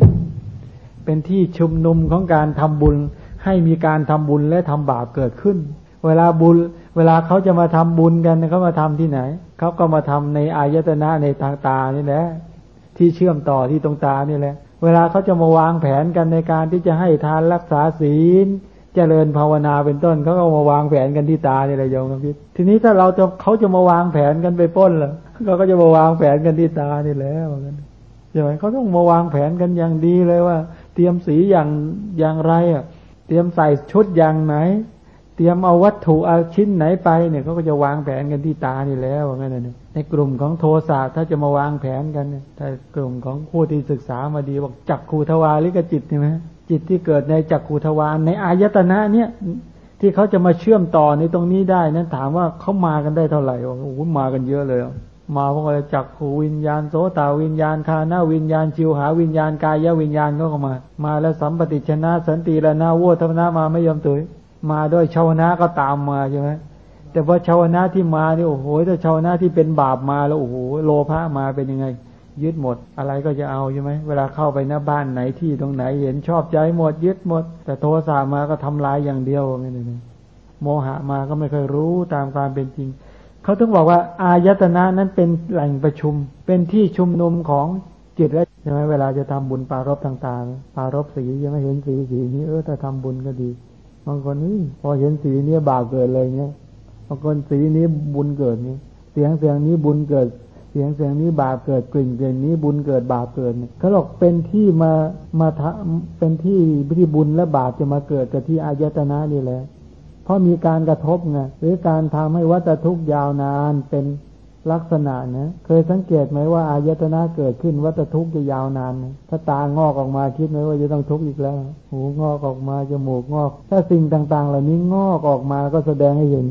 [SPEAKER 1] เป็นที่ชุมนุมของการทำบุญให้มีการทำบุญและทำบาปเกิดขึ้น เวลาบุญ เวลาเขาจะมาทำบุญกันเขามาทำที่ไหนเขาก็มาทำในอายตนะในทางตานี่แหละที่เชื่อมต่อที่ตรงตานี่แหละ เวลาเขาจะมาวางแผนกันในการที่จะให้ทานรักษาศีลเจริญภาวนาเป็นต้นเขาก็มาวางแผนกันที่ตาเนี่ยแหละโยมครับพี่ทีนี้ถ้าเราจะเขาจะมาวางแผนกันไปป้นล่ะ เขาก็จะมาวางแผนกันที่ตานี่แล้วกันใช่ไหมเขาต้องมาวางแผนกันอย่างดีเลยว่า เตรียมสีอย่างอย่างไรอะ เตรียมใส่ชุดอย่างไหน เตรียมเอาวัตถุเอาชิ้นไหนไปเนี่ยเขาก็จะวางแผนกันที่ตานี่แล้วว่างั้นนะในกลุ่มของโทสะถ้าจะมาวางแผนกันเนี่ยถ้ากลุ่มของผู้ที่ศึกษามาดีบอกจักขูทวาริกจิตใช่ไหมจิตที่เกิดในจักขูทวารในอายตนะเนี่ยที่เขาจะมาเชื่อมต่อในตรงนี้ได้นั้นถามว่าเขามากันได้เท่าไหร่โอ้โหมากันเยอะเลย มาพวกอะไรจักขูวิญญาณโสตาวิญญาณคานาวิญญาณชิวหาวิญญาณกายวิญญาณก็เข้ามา มาแล้วสัมปติชนะ สันติละนาโวธรรมนามาไม่ยอมตุยมาด้วยชาวนะก็ตามมาใช่ไหมแต่ว่าชาวนะที่มาเนี่ยโอ้โหถ้าชาวนะที่เป็นบาปมาแล้วโอ้โหโลภะมาเป็นยังไง ยึดหมดอะไรก็จะเอาใช่ไหมเวลาเข้าไปหน้าบ้านไหนที่ตรงไหนเห็นชอบใจหมดยึดหมด แต่โทสะมาก็ทำลายอย่างเดียวนี่นี่โมหะมาก็ไม่เคยรู้ตามความเป็นจริง เขาต้องบอกว่า อายตนะนั้นเป็นแหล่งประชุม เป็นที่ชุมนุมของจิตและใช่ไหมเวลาจะทำบุญปารบต่างๆ ปารบสียังไม่เห็นสีสีนี้เออถ้าทำบุญก็ดีบางคนนี่พอเห็นสีนี้บาปเกิดเลยเงี้ยบางคนสีนี้บุญเกิดนี่เสียงเสียงนี้บุญเกิด เสียงเสียงนี้บาปเกิดกลิ่นกลิ่นนี้บุญเกิดบาปเกิดเขาบอกเป็นที่มามาทะเป็นที่ที่บุญและบาปจะมาเกิดกับที่อายตนะนี่แหละ เพราะมีการกระทบไงหรือการทำให้วัฏทุกยาวนานเป็นลักษณะนะเคยสังเกตไหมว่าอายตนะเกิดขึ้นวัตทุกข์จะยาวนาน ถ้าตางอกออกมาคิดไหมว่าจะต้องทุกข์อีกแล้ว หูงอกออกมาจมูกงอก ถ้าสิ่งต่างๆ เหล่านี้งอกออกมาก็แสดงให้เห็น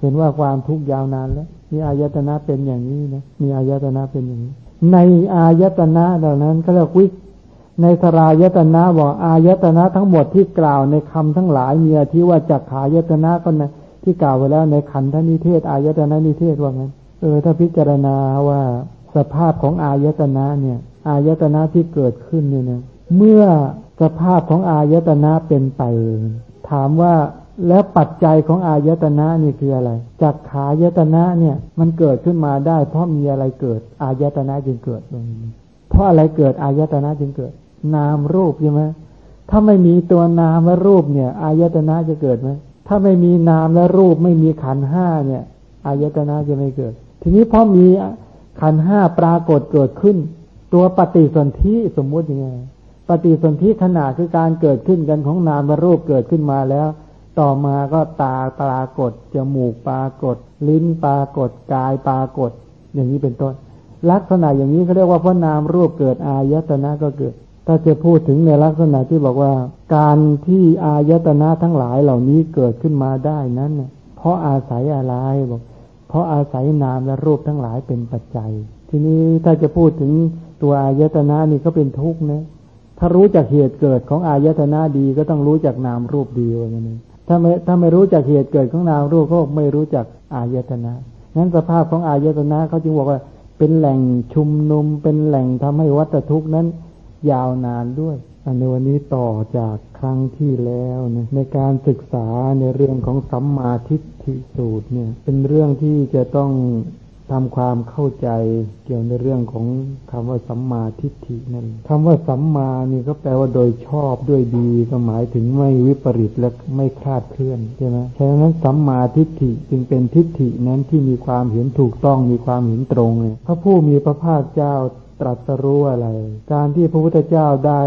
[SPEAKER 1] เห็นว่าความทุกข์ยาวนานแล้วมีอายตนะเป็นอย่างนี้นะมีอายตนะเป็นอย่างนี้ ในอายตนะเหล่านั้นเขาเรียกวิ ในสรายตนะบอกอายตนะทั้งหมดที่กล่าวในคำทั้งหลายมีที่ว่าจักขายตนะก็นะที่กล่าวไว้แล้วในขันธนิเทศ อายตนะนิเทศว่างั้นเออถ้าพิจารณาว่าสภาพของอายตนะเนี่ย อายตนะที่เกิดขึ้นเนี่ยนะเมื่อสภาพของอายตนะเป็นไป ถามว่าแล้วปัจจัยของอายตนะนี่คืออะไรจากขายตนะเนี่ยมันเกิดขึ้นมาได้ เพราะมีอะไรเกิด อายตนะจึงเกิดตรงนี้เพราะอะไรเกิดอายตนะจึงเกิด นามรูปใช่ไหมถ้าไม่มีตัวนามและรูปเนี่ย อายตนะจะเกิดไหมถ้าไม่มีนามและรูปไม่มีขันห้าเนี่ยอายตนะจะไม่เกิด ทีนี้พอมีขันห้าปรากฏเกิดขึ้น ตัวปฏิสนธิสมมุติยังไงปฏิสนธิขณะคือการเกิดขึ้นกันของนามรูปเกิดขึ้นมาแล้ว ต่อมาก็ตาปรากฏจมูกปรากฏ ลิ้นปรากฏกายปรากฏ อย่างนี้เป็นต้น ลักษณะอย่างนี้เขาเรียกว่าพระนามรูปเกิดอายตนะก็เกิด ถ้าจะพูดถึงในลักษณะที่บอกว่า การที่อายตนะทั้งหลายเหล่านี้เกิดขึ้นมาได้นั้นเพราะอาศัยอะไรบอก เพราะอาศัยนามและรูปทั้งหลายเป็นปัจจัย ทีนี้ถ้าจะพูดถึงตัวอายตนะนี่ก็เป็นทุกข์นะถ้ารู้จักเหตุเกิดของอายตนะดีก็ต้องรู้จักนามรูปดีว่าอย่างนี้ถ้าไม่ถ้าไม่รู้จักเหตุเกิดของนามรูปก็ไม่รู้จักอายตนะนั้นสภาพของอายตนะเขาจึงบอกว่าเป็นแหล่งชุมนุมเป็นแหล่งทำให้วัตทุกข์นั้น ยาวนานด้วย อันในวันนี้ต่อจากครั้งที่แล้วนะในการศึกษาในเรื่องของสัมมาทิฏฐิสูตรเนี่ย เป็นเรื่องที่จะต้องทำความเข้าใจเกี่ยวในเรื่องของคำว่าสัมมาทิฏฐินั่นคำว่าสัมมานี่ก็แปลว่าโดยชอบด้วยดีก็หมายถึงไม่วิปริตและไม่คลาดเคลื่อนใช่ไหมฉะนั้นสัมมาทิฏฐิจึงเป็นทิฏฐินั้นที่มีความเห็นถูกต้องมีความเห็นตรงเลยพระผู้มีพระภาคเจ้า ตรัสรู้อะไร การที่พระพุทธเจ้าได้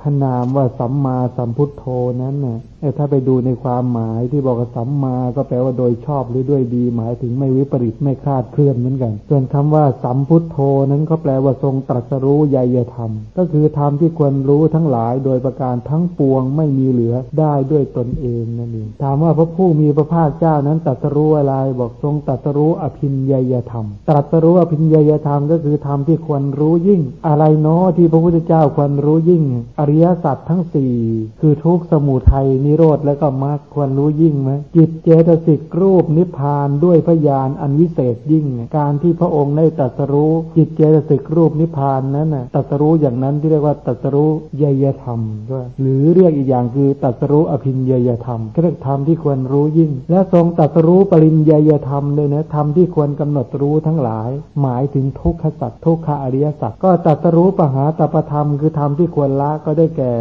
[SPEAKER 1] พนามว่าสัมมาสัมพุทโธนั้นน่ะถ้าไปดูในความหมายที่บอกว่าสัมมาก็แปลว่าโดยชอบหรือด้วยดี หมายถึงไม่วิปริตไม่คลาดเคลื่อนเหมือนกัน ส่วนคำว่าสัมพุทโธนั้นก็แปลว่าทรงตรัสรู้ใหญ่ธรรม ก็คือธรรมที่ควรรู้ทั้งหลายโดยประการทั้งปวงไม่มีเหลือได้ด้วยตนเองนั่นเองถามว่าพระผู้มีพระภาคเจ้านั้นตรัสรู้อะไรบอกทรงตรัสรู้อภินญยธรรม ตรัสรู้อภินญยธรรมก็คือธรรมที่ควรรู้ยิ่ง อะไรเนาะที่พระพุทธเจ้าควรรู้ยิ่ง อริยสัจทั้งสี่คือทุกสมุทัยนิโรธแล้วก็มรรคควรรู้ยิ่งไหมจิตเจตสิกรูปนิพพานด้วยพยานอันวิเศษยิ่ง การที่พระองค์ได้ตรัสรู้ จิตเจตสิกรูปนิพพานนั้นน่ะตรัสรู้อย่างนั้นที่เรียกว่าตรัสรู้เยยธรรมด้วยหรือเรียกอีกอย่างคือตรัสรู้อภินยยธรรมเรียกธรรมที่ควรรู้ยิ่ง และทรงตรัสรู้ปริญยยธรรมเลยนะธรรมที่ควรกำหนดรู้ทั้งหลาย หมายถึงทุกขสัตทุกขอริยสัตว์ก็ตรัสรู้ปหาตปธรรมคือธรรมที่ควรละก็ได้แก่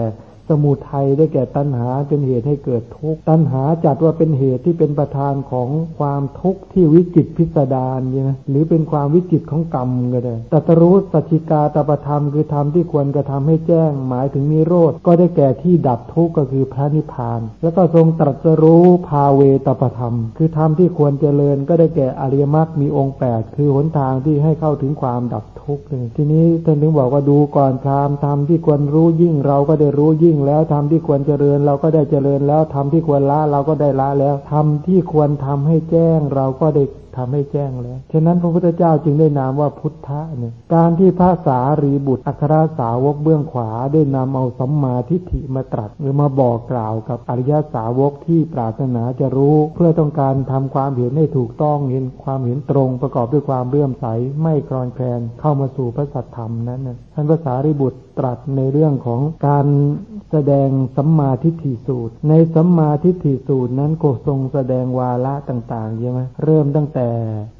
[SPEAKER 1] สมุทัยได้แก่ตัณหาเป็นเหตุให้เกิดทุกข์ตัณหาจัดว่าเป็นเหตุที่เป็นประธานของความทุกข์ที่วิจิตพิสดารใช่ไหมหรือเป็นความวิจิตของกรรมก็ได้ตัตรู้สัจิกาตปธรรมคือธรรมที่ควรกระทำให้แจ้ง หมายถึงนิโรธก็ได้แก่ที่ดับทุกข์ก็คือพระนิพพาน แล้วก็ทรงตรัสรู้ภาเวตปธรรม คือธรรมที่ควรเจริญก็ได้แก่อริยมรรคมีองค์แปดคือหนทางที่ให้เข้าถึงความดับทุกข์ทีนี้ท่านถึงบอกว่าดูก่อนพรามธรรมที่ควรรู้ยิ่งเราก็ได้รู้ยิ่งแล้วทำที่ควรเจริญ เราก็ได้เจริญแล้วทำที่ควรละเราก็ได้ละแล้วทำที่ควรทำให้แจ้ง เราก็ได้ทำให้แจ้งแล้ว ฉะนั้นพระพุทธเจ้าจึงได้นามว่าพุทธะเนี่ย การที่พระสารีบุตรอัครสาวกเบื้องขวาได้นำเอาสัมมาทิฏฐิมาตรัส หรือมาบอกกล่าวกับอริยสาวกที่ปรารถนาจะรู้เพื่อต้องการทำความเห็นให้ถูกต้องเห็นความเห็นตรงประกอบด้วยความเลื่อมใสไม่คลอนแคลนเข้ามาสู่พระสัทธรรมนั้นท่านพระสารีบุตรตรัสในเรื่องของการแสดงสัมมาทิฏฐิสูตร ในสัมมาทิฏฐิสูตรนั้นก็ทรงแสดงวาระต่างๆใช่ไหมเริ่มตั้งแต่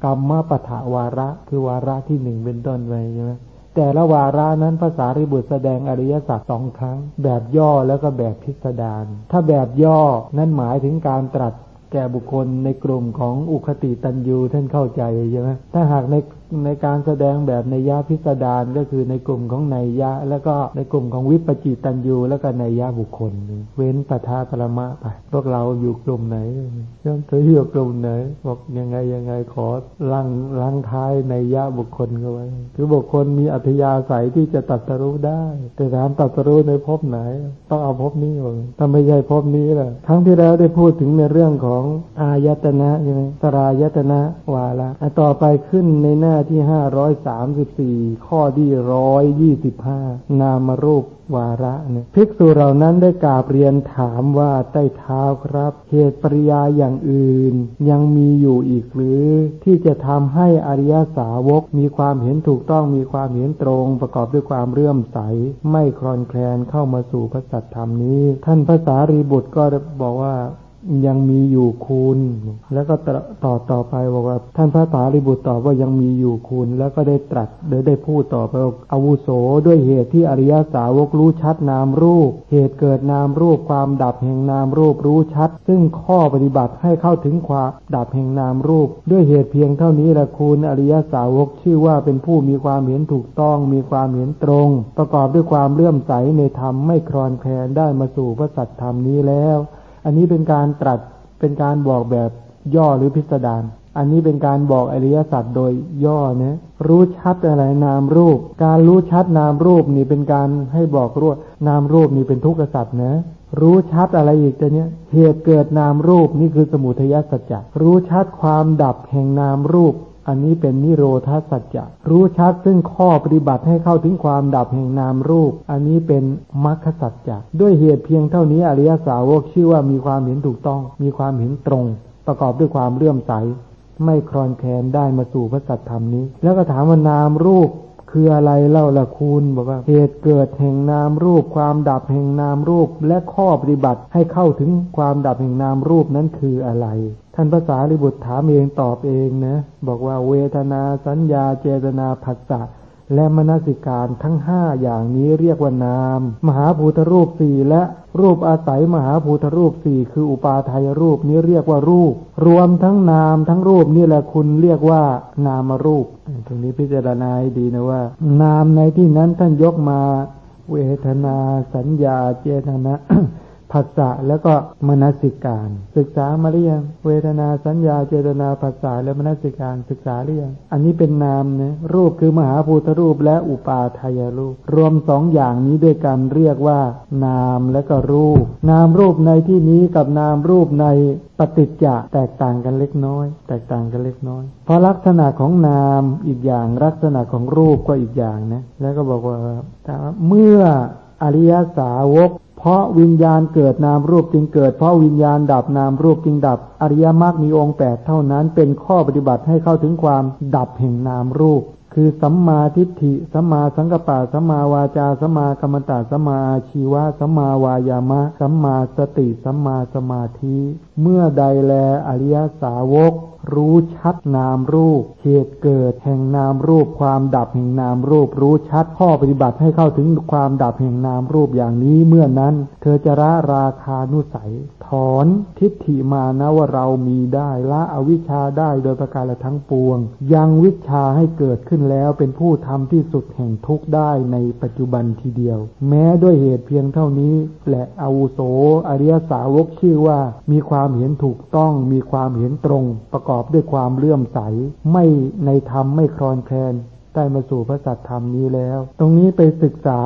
[SPEAKER 1] กรรมปะทะวาระคือวาระที่หนึ่งเป็นต้นไปใช่ไหมแต่ละวาระนั้นภาษาริบุตรแสดงอริยสัจสองครั้ง แบบย่อแล้วก็แบบพิสดารถ้าแบบย่อนั้นหมายถึงการตรัสแก่บุคคลในกลุ่มของอุคติตันยูท่านเข้าใจใช่ไหมถ้าหากใน ในการแสดงแบบในยะพิสดารก็คือในกลุ่มของในยะ แล้วก็ในกลุ่มของวิปจิตันยูแล้วก็ในยะบุคคล เว้นปทาปรมะไปพวกเราอยู่กลุ่มไหนย่อมเธออยู่กลุ่มไหนบอกยังไงยังไงขอลังลังท้ายในยะบุคคลก็ไว้ คือบุคคลมีอัธยาศัยที่จะตัดสรู้ได้ แต่ถามตัดสรู้ในภพไหน ต้องเอาภพนี้ก่อนถ้าไม่ใช่ภพนี้แหละครั้งที่แล้วได้พูดถึงในเรื่องของอายตนะใช่ไหมสรายตนะวาละต่อไปขึ้นในหน้าที่ห้าร้อยสามสิบสี่ข้อที่ร้อยยี่สิบห้านามรูปวาระเนี่ยภิกษุเหล่านั้นได้กราบเรียนถามว่าใต้เท้าครับ เหตุปริยาอย่างอื่น ยังมีอยู่อีกหรือ ที่จะทำให้อริยสาวก มีความเห็นถูกต้องมีความเห็นตรง ประกอบด้วยความเรื่อมใส ไม่คลอนแคลนเข้ามาสู่พระสัทธรรมนี้ ท่านภาษารีบุตรก็บอกว่า ยังมีอยู่คูณแล้วก็ต่อต่อไปบอกว่า ท่านพระสารีบุตรตอบว่ายังมีอยู่คูณแล้วก็ได้ตรัสโดยได้พูดต่อไปอาวุโสด้วยเหตุที่อริยสาวกรู้ชัดนามรูป เหตุเกิดนามรูปความดับแห่งนามรูปรู้ชัด ซึ่งข้อปฏิบัติให้เข้าถึงความดับแห่งนามรูป ด้วยเหตุเพียงเท่านี้ละคุณอริยสาวกชื่อว่าเป็นผู้มีความเห็นถูกต้องมีความเห็นตรง ประกอบด้วยความเลื่อมใสในธรรมไม่คลอนแคลนได้มาสู่พระสัจธรรมนี้แล้ว อันนี้เป็นการตรัสเป็นการบอกแบบย่อหรือพิสดารอันนี้เป็นการบอกอริยสัจโดยย่อนะรู้ชัดอะไรนามรูป การรู้ชัดนามรูปนี่เป็นการให้บอกรู้นามรูปนี่เป็นทุกข์สัจนะรู้ชัดอะไรอีกแต่เนี้ยเหตุเกิดนามรูปนี่คือสมุทัยสัจจะรู้ชัดความดับแห่งนามรูป อันนี้เป็นนิโรธาสัจจะรู้ชัดซึ่งข้อปฏิบัติให้เข้าถึงความดับแห่งนามรูป อันนี้เป็นมรรคสัจจะด้วยเหตุเพียงเท่านี้อริยสาวกชื่อว่ามีความเห็นถูกต้อง มีความเห็นตรง ประกอบด้วยความเลื่อมใส ไม่คลอนแคลนได้มาสู่พระสัจธรรมนี้ แล้วก็ถามว่านามรูปคืออะไรเล่าละคุณบอกว่าเหตุเกิดแห่งนามรูป ความดับแห่งนามรูป และข้อปฏิบัติให้เข้าถึงความดับแห่งนามรูปนั้นคืออะไร ท่านภาษาลิบุตรถามเองตอบเองนะ บอกว่าเวทนาสัญญาเจตนาผัสสะและมนสิการทั้งห้าอย่างนี้เรียกว่านาม มหาภูตรูปสี่และรูปอาศัยมหาภูตรูปสี่คืออุปาทายรูปนี้เรียกว่ารูป รวมทั้งนามทั้งรูปนี่แหละคุณเรียกว่านามรูปตรงนี้พิจารณาให้ดีนะว่า นามในที่นั้นท่านยกมา เวทนาสัญญาเจตนา ผัสสะแล้วก็มนสิการ ศึกษามาหรือยังเวทนาสัญญาเจตนาผัสสะและมนสิการศึกษาหรือยังอันนี้เป็นนามนะรูปคือมหาภูตรูปและอุปาทายรูป รวมสองอย่างนี้ด้วยกันเรียกว่า นามและก็รูป นามรูปในที่นี้กับนามรูปในปฏิจจะแตกต่างกันเล็กน้อย แตกต่างกันเล็กน้อย เพราะลักษณะของนามอีกอย่างลักษณะของรูปก็อีกอย่างนะแล้วก็บอกว่าเมื่ออริยสาวก เพราะวิญญาณเกิดนามรูปจึงเกิด เพราะวิญญาณดับนามรูปจึงดับ อริยมรรคมีองค์แปดเท่านั้นเป็นข้อปฏิบัติให้เข้าถึงความดับแห่งนามรูป คือสัมมาทิฏฐิสัมมาสังกปะสัมมาวาจาสัมมากรรมตาสัมมาอาชีวะสัมมาวายามะสัมมาสติสัมมาสมาธิ เมื่อใดแลอริยสาวก รู้ชัดนามรูปเหตุเกิดแห่งนามรูป ความดับแห่งนามรูป รู้ชัดข้อปฏิบัติให้เข้าถึงความดับแห่งนามรูปอย่างนี้เมื่อนั้น เธอจะละราคานุสัย ถอนทิฏฐิมานะว่าเรามีได้ละอวิชชาได้โดยประการทั้งปวง ยังวิชาให้เกิดขึ้นแล้วเป็นผู้ทำที่สุดแห่งทุกข์ได้ในปัจจุบันทีเดียว แม้ด้วยเหตุเพียงเท่านี้และอาวุโส อริยสาวกชื่อว่า มีความเห็นถูกต้องมีความเห็นตรง ประกอบอบด้วยความเลื่อมใส ไม่ในธรรมไม่คลอนแคลนได้มาสู่พระสัตธรรมนี้แล้ว ตรงนี้ไปศึกษา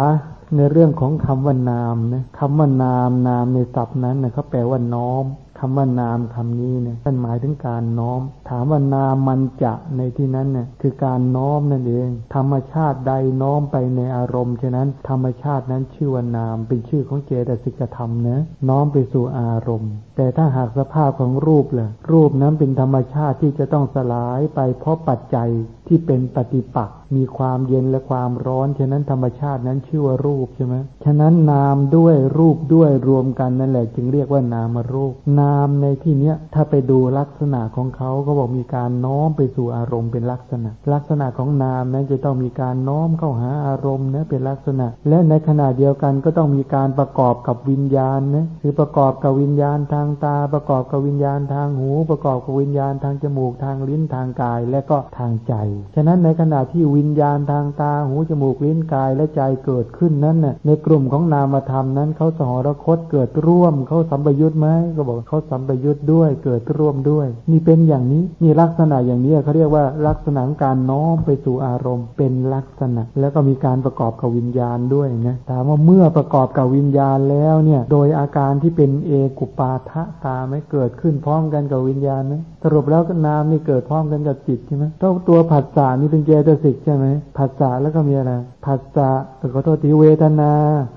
[SPEAKER 1] ในเรื่องของคำว่านามนะคำว่านามนามในศัพท์นั้นนะเขาแปลว่าน้อม คำว่านามคำนี้เนี่ยท่านหมายถึงการน้อม ถามว่านามมันจะในที่นั้นเนี่ยคือการน้อมนั่นเอง ธรรมชาติใดน้อมไปในอารมณ์ฉะนั้นธรรมชาตินั้นชื่อว่านามเป็นชื่อของเจตสิกธรรมนะน้อมไปสู่อารมณ์ แต่ถ้าหากสภาพของรูปล่ะรูปนั้นเป็นธรรมชาติที่จะต้องสลายไปเพราะปัจจัย ที่เป็นปฏิปักษ์มีความเย็นและความร้อน ฉะนั้นธรรมชาตินั้นชื่อว่ารูปใช่ไหมฉะนั้นนามด้วยรูปด้วยรวมกันนั่นแหละ จึงเรียกว่านามรูป นามในที่เนี้ยถ้าไปดูลักษณะของเขาก็บอกมีการน้อมไปสู่อารมณ์เป็นลักษณะ ลักษณะของนามนั้นจะต้องมีการน้อมเข้าหาอารมณ์นะเป็นลักษณะ และในขณะเดียวกันก็ต้องมีการประกอบกับวิญญาณนะคือประกอบกับวิญญาณทางตา ประกอบกับวิญญาณทางหู ประกอบกับวิญญาณทางจมูกทางลิ้นทางกาย และก็ทางใจฉะนั้นในขณะที่วิญญาณทางตาหูจมูกลิ้นกายและใจเกิดขึ้นนั้นน่ะในกลุ่มของนามธรรมนั้นเขาสหรคตเกิดร่วมเขาสัมปยุทธ์ไหมก็บอกเขาสัมปยุทธ์ด้วยเกิดร่วมด้วย นี่เป็นอย่างนี้นี่ลักษณะอย่างนี้เขาเรียกว่าลักษณะการน้อมไปสู่อารมณ์ เป็นลักษณะ แล้วก็มีการประกอบกับวิญญาณด้วยนะถามว่าเมื่อประกอบกับวิญญาณแล้วเนี่ยโดยอาการที่เป็นเอกุปาทะตาไม่เกิดขึ้นพร้อมกันกับวิญญาณไหม สรุปแล้วก็นามนี่เกิดพร้อมกันกับจิตใช่ไหมตัวผัสสะนี่เป็นเจตสิกใช่ไหมผัสสะแล้วก็มีอะไรผัสสะขอโทษทีเวทนา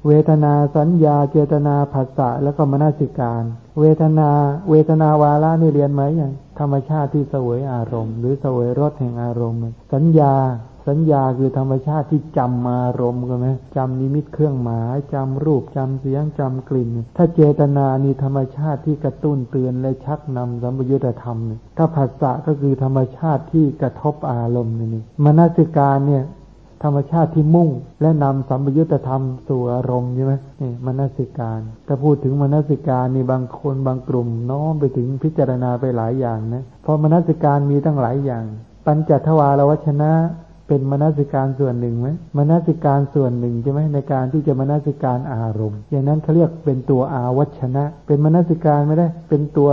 [SPEAKER 1] เวทนาสัญญาเจตนาผัสสะแล้วก็มนาสิการ เวทนา เวทนาวาระนี่เรียนไหมอย่างธรรมชาติที่เสวยอารมณ์ หรือเสวยรสแห่งอารมณ์ สัญญา สัญญาคือธรรมชาติที่จำมารมกันไหมจำนิมิตเครื่องหมายจำรูปจำเสียงจำกลิ่น ถ้าเจตนานี่ธรรมชาติที่กระตุ้นเตือนและชักนำสัมยุตธรรมเนี่ยถ้าผัสสะก็คือธรรมชาติที่กระทบอารมณ์นี่มนสิการเนี่ยธรรมชาติที่มุ่งและนำสัมยุตธรรมสู่อารมณ์ใช่ไหมนี่มนสิการถ้าพูดถึงมนสิการนี่บางคนบางกลุ่มน้อมไปถึงพิจารณาไปหลายอย่างนะเพราะมนสิการมีตั้งหลายอย่าง ปัญจทวารวัชนะ เป็นมนสิการส่วนหนึ่งไหมมนสิการส่วนหนึ่งใช่ไหมในการที่จะมนสิการอารมณ์ อย่างนั้นเขาเรียกเป็นตัวอาวัชนะ เป็นมนสิการไม่ได้ เป็นตัว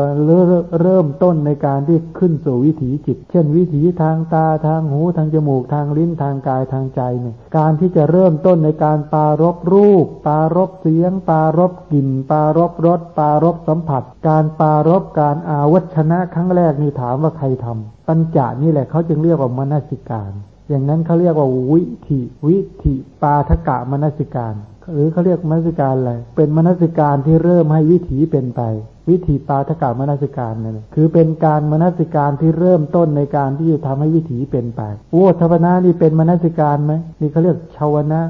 [SPEAKER 1] เริ่มต้นในการที่ขึ้นสู่วิถีจิต เช่น วิถีทางตาทางหูทางจมูกทางลิ้นทางกายทางใจเนี่ย การที่จะเริ่มต้นในการปารบรูป ปารบเสียง ปารบกลิ่น ปารบรส ปารบสัมผัส การปารบการอาวัชนะครั้งแรกนี่ถามว่าใครทำปัญจนี่แหละเขาจึงเรียกว่ามนสิการ อย่างนั้นเขาเรียกว่าวิธีวิธีปาทกะมนสิการ หรือเขาเรียกมนสิการอะไรเป็นมนสิการที่เริ่มให้วิถีเป็นไป วิธีปาทกะมนสิการนั่นคือเป็นการมนสิการที่เริ่มต้นในการที่จะทำให้วิถีเป็นไปโอ้ทวนานี่เป็นมนสิการไหมนี่เขาเรียกชาวนะ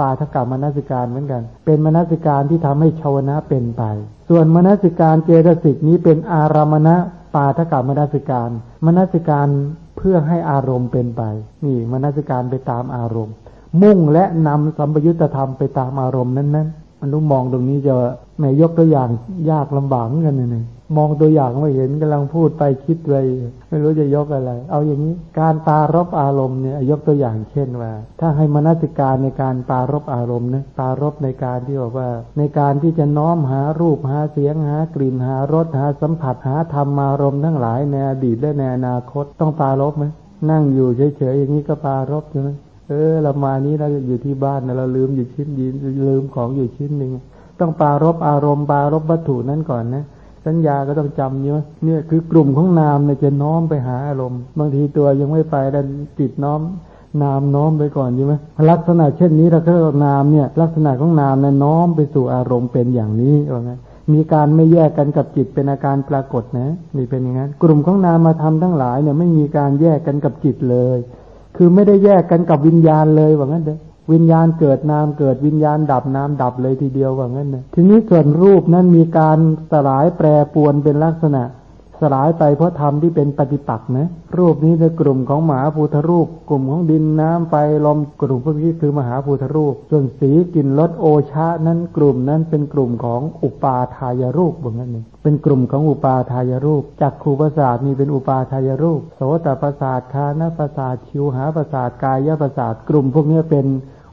[SPEAKER 1] ปาทกะมนสิการเหมือนกัน เป็นมนสิการที่ทำให้ชาวนะเป็นไป ส่วนมนสิการเจตสิกนี้เป็นอารามณะปาทกะมนสิการ มนสิการ เพื่อให้อารมณ์เป็นไป นี่มนสิการไปตามอารมณ์ มุ่งและนำสัมปยุตธรรมไปตามอารมณ์นั้นๆมันรู้มองตรงนี้จะแม่ยกตัวอย่างยากลำบากกันเลย มองตัวอย่างไม่เห็นกำลังพูดไปคิดไปไม่รู้จะยกอะไร เอาอย่างนี้การปารบอารมณ์เนี่ยยกตัวอย่างเช่นว่า ถ้าให้มนสิการในการปารบอารมณ์นี่ยปารบในการที่บอกว่า ในการที่จะน้อมหารูปหาเสียงหากลิ่นหารสหาสัมผัสหาธรรมารมณ์ทั้งหลายในอดีตและในอนาคตต้องปารบไหมนั่งอยู่เฉยๆอย่างนี้ก็ปารบใช่ไหมเออเรามานี้เราอยู่ที่บ้านเราลืมอยู่ชิ้นยินลืมของอยู่ชิ้นหนึ่งต้องปารบอารมณ์ปารบวัตถุนั้นก่อนนะ สัญญาก็ต้องจำเยอะเนี่ยคือกลุ่มของนามเนี่ยจะน้อมไปหาอารมณ์ บางทีตัวยังไม่ไปแต่จิตน้อมนามน้อมไปก่อนใช่ไหมลักษณะเช่นนี้เราก็นามเนี่ย ลักษณะของนามเนี่ยน้อมไปสู่อารมณ์เป็นอย่างนี้ว่าไงมีการไม่แยกกันกับจิตเป็นอาการปรากฏนะนี่เป็นอย่างนั้นกลุ่มของนามมาทำทั้งหลายเนี่ยไม่มีการแยกกันกับจิตเลย คือไม่ได้แยกกันกับวิญญาณเลยว่างั้นเถอ วิญญาณเกิดนามเกิดวิญญาณดับนามดับเลยทีเดียวว่างั้นนะทีนี้ส่วนรูปนั้นมีการสลายแปรปวนเป็นลักษณะ สลายไปเพราะธรรมที่เป็นปฏิปักษ์นะรูปนี้ในกลุ่มของมหาภูทรูป กลุ่มของดินน้ำไฟลมกลุ่มพวกนี้คือมหาภูทรูป ส่วนสีกลิ่นรสโอชานั้นกลุ่มนั้นเป็นกลุ่มของอุปาทายรูปแบบนั้นเองเป็นกลุ่มของอุปาทายรูปจักขูประสาทนี่เป็นอุปาทายรูปโสตประสาทคานประสาทชิวหาประสาทกายประสาทกลุ่มพวกนี้เป็น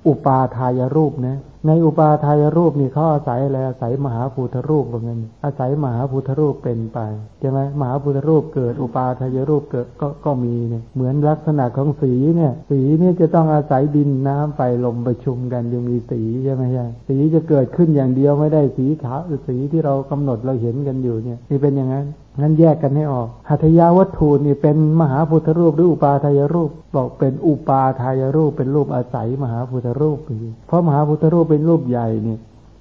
[SPEAKER 1] อุปาทายรูปนะในอุปาทายรูปนี่เขาอาศัยอะไรอาศัยมหาภูทรูปว่างั้นอาศัยมหาภูทรูปเป็นไปใช่ไหมมหาภูทรูปเกิด อุปาทายรูปเกิดก็ก็มีเนี่ยเหมือนลักษณะของสีเนี่ย สีเนี่ยจะต้องอาศัยดินน้ำไฟลมประชุมกันยังมีสีใช่ไหมใช่สีจะเกิดขึ้นอย่างเดียวไม่ได้สีขาวสีที่เรากำหนดเราเห็นกันอยู่เนี่ยนี่เป็นอย่างนั้น งั้นแยกกันให้ออก หัตถยาวัตถุนี่เป็นมหาพุทธรูปหรืออุปาทายรูป บอกเป็นอุปาทายรูปเป็นรูปอาศัยมหาพุทธรูปเพราะมหาพุทธรูปเป็นรูปใหญ่เนี่ย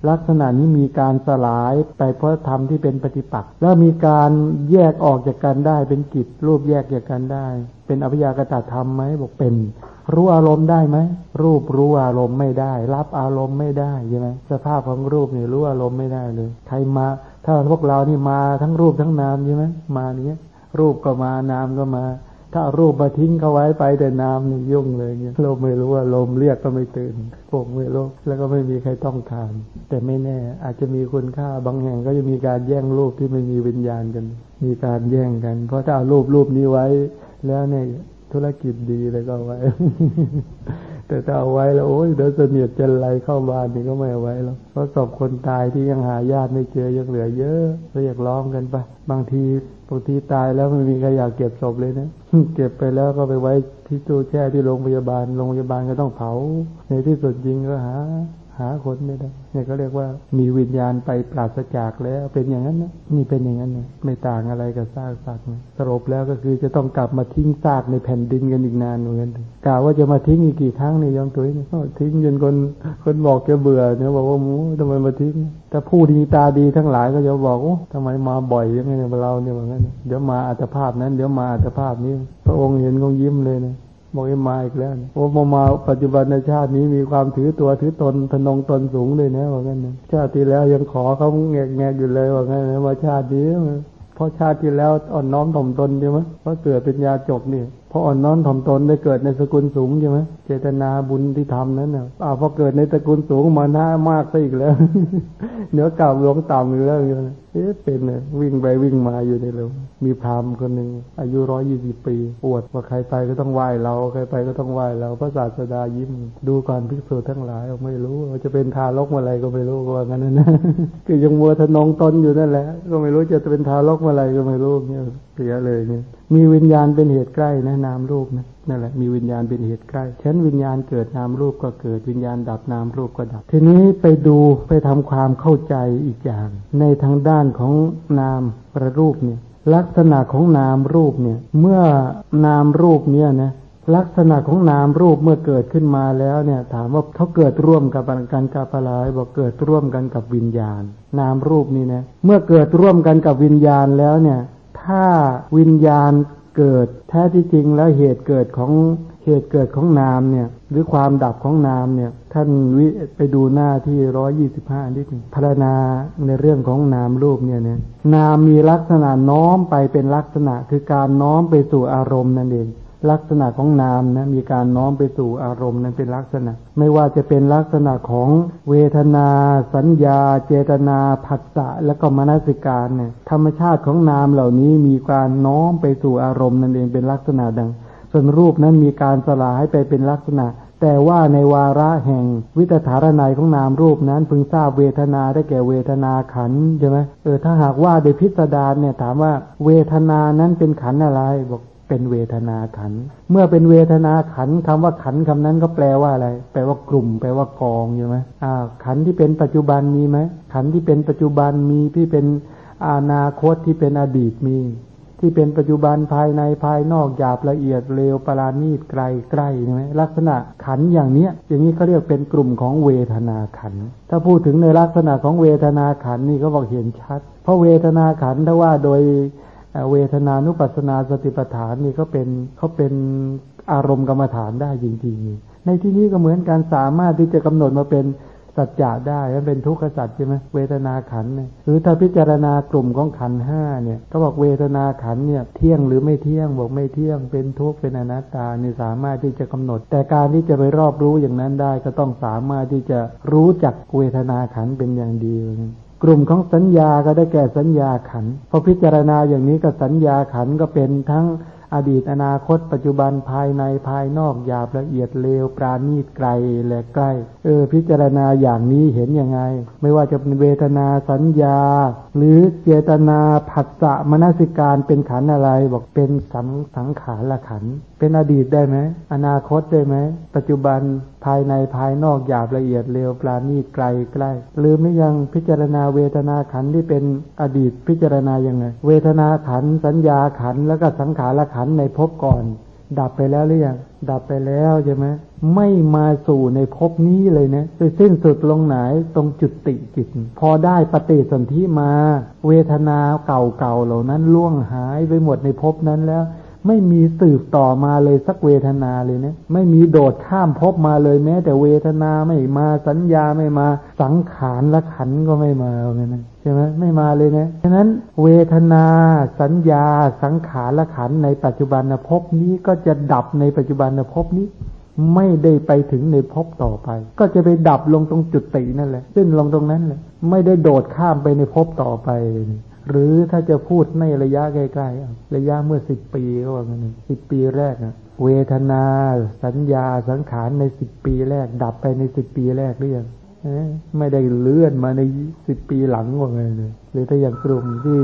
[SPEAKER 1] ลักษณะนี้มีการสลายไปเพราะธรรมที่เป็นปฏิปักษ์แล้วมีการแยกออกจากกันได้เป็นกิจรูปแยกจากกันได้ เป็นอภิญญากตธรรมไหมบอกเป็น รู้อารมณ์ได้ไหมรูปรู้อารมณ์ไม่ได้ รับอารมณ์ไม่ได้ใช่ไหมสภาพของรูปเนี่ยรู้อารมณ์ไม่ได้เลย ใครมา ถ้าพวกเรานี่มาทั้งรูปทั้งนามใช่ไหมมาเนี้ย รูปก็มานามก็มา ถ้ารูปมาทิ้งเขาไว้ไปแต่นามนี่ยุ่งเลยเงี้ยเราไม่รู้ว่าลมเรียกก็ไม่ตื่นปกไม่รู้แล้วก็ไม่มีใครต้องทาน แต่ไม่แน่ อาจจะมีคุณค่าบางแห่งก็จะมีการแย่งรูปที่ไม่มีวิญญาณกัน มีการแย่งกัน เพราะถ้าเอารูปรูปนี้ไว้ แล้วเนี่ยธุรกิจดีเลยก็ไว้ แต่ถ้าเอาไว้แล้วโอ้ยเดี๋ยวเสนียดจะไรเข้าบ้านนี่ก็ไม่เอาไว้แล้วเพราะศพคนตายที่ยังหาญาติไม่เจอยังเหลือเยอะก็อยากร้องกันไป บางทีบางทีตายแล้วไม่มีใครอยากเก็บศพเลยนะเก็บไปแล้วก็ไปไว้ที่ตู้แช่ที่โรงพยาบาลโรงพยาบาลก็ต้องเผาในที่สุดจริงก็หา หาคนไม่ได้เนี่ยก็เรียกว่ามีวิญญาณไปปราศจากแล้วเป็นอย่างนั้นนะนี่เป็นอย่างนั้นนะไม่ต่างอะไรกับซากสัตว์นะสรุปแล้วก็คือจะต้องกลับมาทิ้งซากในแผ่นดินกันอีกนานเหมือนกันกล่าวว่าจะมาทิ้งอีกกี่ครั้งนี่ยอมตัวนี่ทิ้งจนคนคนบอกแกเบื่อเนี่ยบอกว่ามูทำไมมาทิ้งแต่ผู้ดีตาดีทั้งหลายก็จะบอกโอ้ทำไมมาบ่อยยังไงเราเนี่ยเหมือนกันเดี๋ยวมาอัตภาพนั้น เดี๋ยวมาอัตภาพนี้ พระองค์เห็นคงยิ้มเลยนะ บอกมาอีกแล้วโอ้มามาปัจจุบันในชาตินี้มีความถือตัวถือตนทนงตนสูงเลยนะว่างั้นนะชาติที่แล้วยังขอเขาแงกแงกอยู่เลยว่างั้นนะว่าชาตินี้เพราะชาติที่แล้วอ่อนน้อมถ่อมตนใช่ไหมเพราะเกิดเป็นยาจกนี่เพราะอ่อนน้อมถ่อมตนได้เกิดในสกุลสูงใช่ไหมเจตนาบุญที่ทำนั้นน่ะอ้าวพอเกิดในสกุลสูงมาหน้ามากซะอีกแล้ว เหนือเก่าลงต่ำอีกแล้วเนี่ย เอ๊ะเป็นเลยวิ่งไปวิ่งมาอยู่ในเรวมีพราหมณ์คนหนึ่งอายุร้อยยี่สิบปีปวดว่าใครไปก็ต้องไหว้เราใครไปก็ต้องไหว้เราพระศาสดายิ้มดูก่อนภิกษุทั้งหลายไม่รู้ว่าจะเป็นทารกเมื่อไรก็ไม่รู้ว่างั้นนะคือยังมัวทนงตนอยู่นั่นแหละก็ไม่รู้จะเป็นทารกเมื่อไรก็ไม่รู้เนี่ยเสียเลยเนี่ยมีวิญญาณเป็นเหตุใกล้นะนามรูปนะ นั่นแหละมีวิญญาณเป็นเหตุใกล้ฉันวิญญาณเกิดนามรูปก็เกิดวิญญาณดับนามรูปก็ดับ ทีนี้ไปดูไปทำความเข้าใจอีกอย่าง ในทางด้านของนามประรูปเนี่ย ลักษณะของนามรูปเนี่ย เมื่อนามรูปเนี่ยนะลักษณะของนามรูปเมื่อเกิดขึ้นมาแล้วเนี่ย ถามว่าเขาเกิดร่วมกับกันกับอะไรบอกเกิดร่วมกันกับวิญญาณ นามรูปนี่นะเมื่อเกิดร่วมกันกับวิญญาณแล้วเนี่ย ถ้าวิญญาณ เกิดแท้ที่จริงแล้วเหตุเกิดของเหตุเกิดของนามเนี่ย หรือความดับของนามเนี่ย ท่านวิไปดูหน้าที่ร้อยี่สิบห้านิดหนึ่งพารณาในเรื่องของนามรูปเนี่ยเนี่ยนามมีลักษณะน้อมไปเป็นลักษณะคือการน้อมไปสู่อารมณ์นั่นเอง ลักษณะของนามนะมีการน้อมไปสู่อารมณ์นั้นเป็นลักษณะ ไม่ว่าจะเป็นลักษณะของเวทนา สัญญา เจตนาผัสสะและก็มนสิการเนี่ยธรรมชาติของนามเหล่านี้มีการน้อมไปสู่อารมณ์นั่นเองเป็นลักษณะดัง ส่วนรูปนั้นมีการสลายไปเป็นลักษณะ แต่ว่าในวาระแห่งวิตถารนัยของนามรูปนั้นพึงทราบเวทนาได้แก่เวทนาขันใช่ไหมเออถ้าหากว่าโดยพิสดารเนี่ยถามว่าเวทนานั้นเป็นขันอะไรบอก เป็นเวทนาขัน เมื่อเป็นเวทนาขันคำว่าขันคำนั้นก็แปลว่าอะไร แปลว่ากลุ่ม แปลว่ากองใช่ไหมอ่า ขันที่เป็นปัจจุบันมีไหม ขันที่เป็นปัจจุบันมีที่เป็นอนาคตที่เป็นอดีตมี ที่เป็นปัจจุบันภายในภายนอกหยาบละเอียดเร็วปราณีตไกลใกล้ใช่ไหมลักษณะขันอย่างเนี้ย อย่างนี้เขาเรียกเป็นกลุ่มของเวทนาขัน ถ้าพูดถึงในลักษณะของเวทนาขันนี่เขาบอกเห็นชัด เพราะเวทนาขันถ้าว่าโดย เวทนานุปัสนาสติปัฏฐานนี่เขาเป็นเขาเป็นอารมณ์กรรมฐานได้จริงๆ ในที่นี้ก็เหมือนการสามารถที่จะกำหนดมาเป็นสัจจะได้มันเป็นทุกขสัจใช่ไหมเวทนาขันเนี่ยหรือถ้าพิจารณากลุ่มของขันห้าเนี่ยก็บอกเวทนาขันเนี่ยเที่ยงหรือไม่เที่ยงบอกไม่เที่ยงเป็นทุกข์เป็นอนัตตาเนี่ยสามารถที่จะกำหนด แต่การที่จะไปรอบรู้อย่างนั้นได้ก็ต้องสามารถที่จะรู้จักเวทนาขันเป็นอย่างดี กลุ่มของสัญญาก็ได้แก่สัญญาขันพอพิจารณาอย่างนี้ก็สัญญาขันก็เป็นทั้งอดีตอนาคต ปัจจุบันภายในภายนอกหยาบละเอียดเลวปราณีตไกลและใกล้ เออ พิจารณาอย่างนี้เห็นยังไง ไม่ว่าจะเป็นเวทนาสัญญา หรือเจตนาผัสสะมนสิการเป็นขันอะไร บอกเป็นสังสังขารละขันเป็นอดีตได้ไหม อนาคตได้ไหม ปัจจุบันภายในภายนอกหยาบละเอียดเร็วปราณีตไกลใกล้ลืมหรือยังพิจารณาเวทนาขันที่เป็นอดีตพิจารณายังไง เวทนาขันสัญญาขันแล้วก็สังขารขันในภพก่อน ดับไปแล้วหรือยังดับไปแล้วใช่ไหมไม่มาสู่ในภพนี้เลยนะไปสิ้นสุดลงไหนตรงจุดติจิต พอได้ปฏิสนธิมา เวทนาเก่าๆเหล่านั้นล่วงหายไปหมดในภพนั้นแล้ว ไม่มีสืบต่อมาเลยสักเวทนาเลยเนี่ยไม่มีโดดข้ามพบมาเลยแม้ แต่เวทนาไม่มาสัญญาไม่มาสังขารละขันก็ไม่มาเงี้ยใช่ไหมไม่มาเลยนะฉะนั้นเวทนาสัญญาสังขารละขันในปัจจุบันภพนี้ก็จะดับในปัจจุบันภพนี้ไม่ได้ไปถึงในภพต่อไป ก็จะไปดับลงตรงจุดตินั่นแหละซึ่งลงตรงนั้นเลยไม่ได้โดดข้ามไปในภพต่อไป หรือถ้าจะพูดในระยะใกล้ๆระยะเมื่อสิบปีก็ว่างั้นสิบปีแรกนะเวทนา สัญญาสังขารในสิบปีแรก ดับไปในสิบปีแรกหรือยัง ไม่ได้เลื่อนมาในสิบปีหลังว่าไงเลยหรือถ้าอย่างกลุ่มที่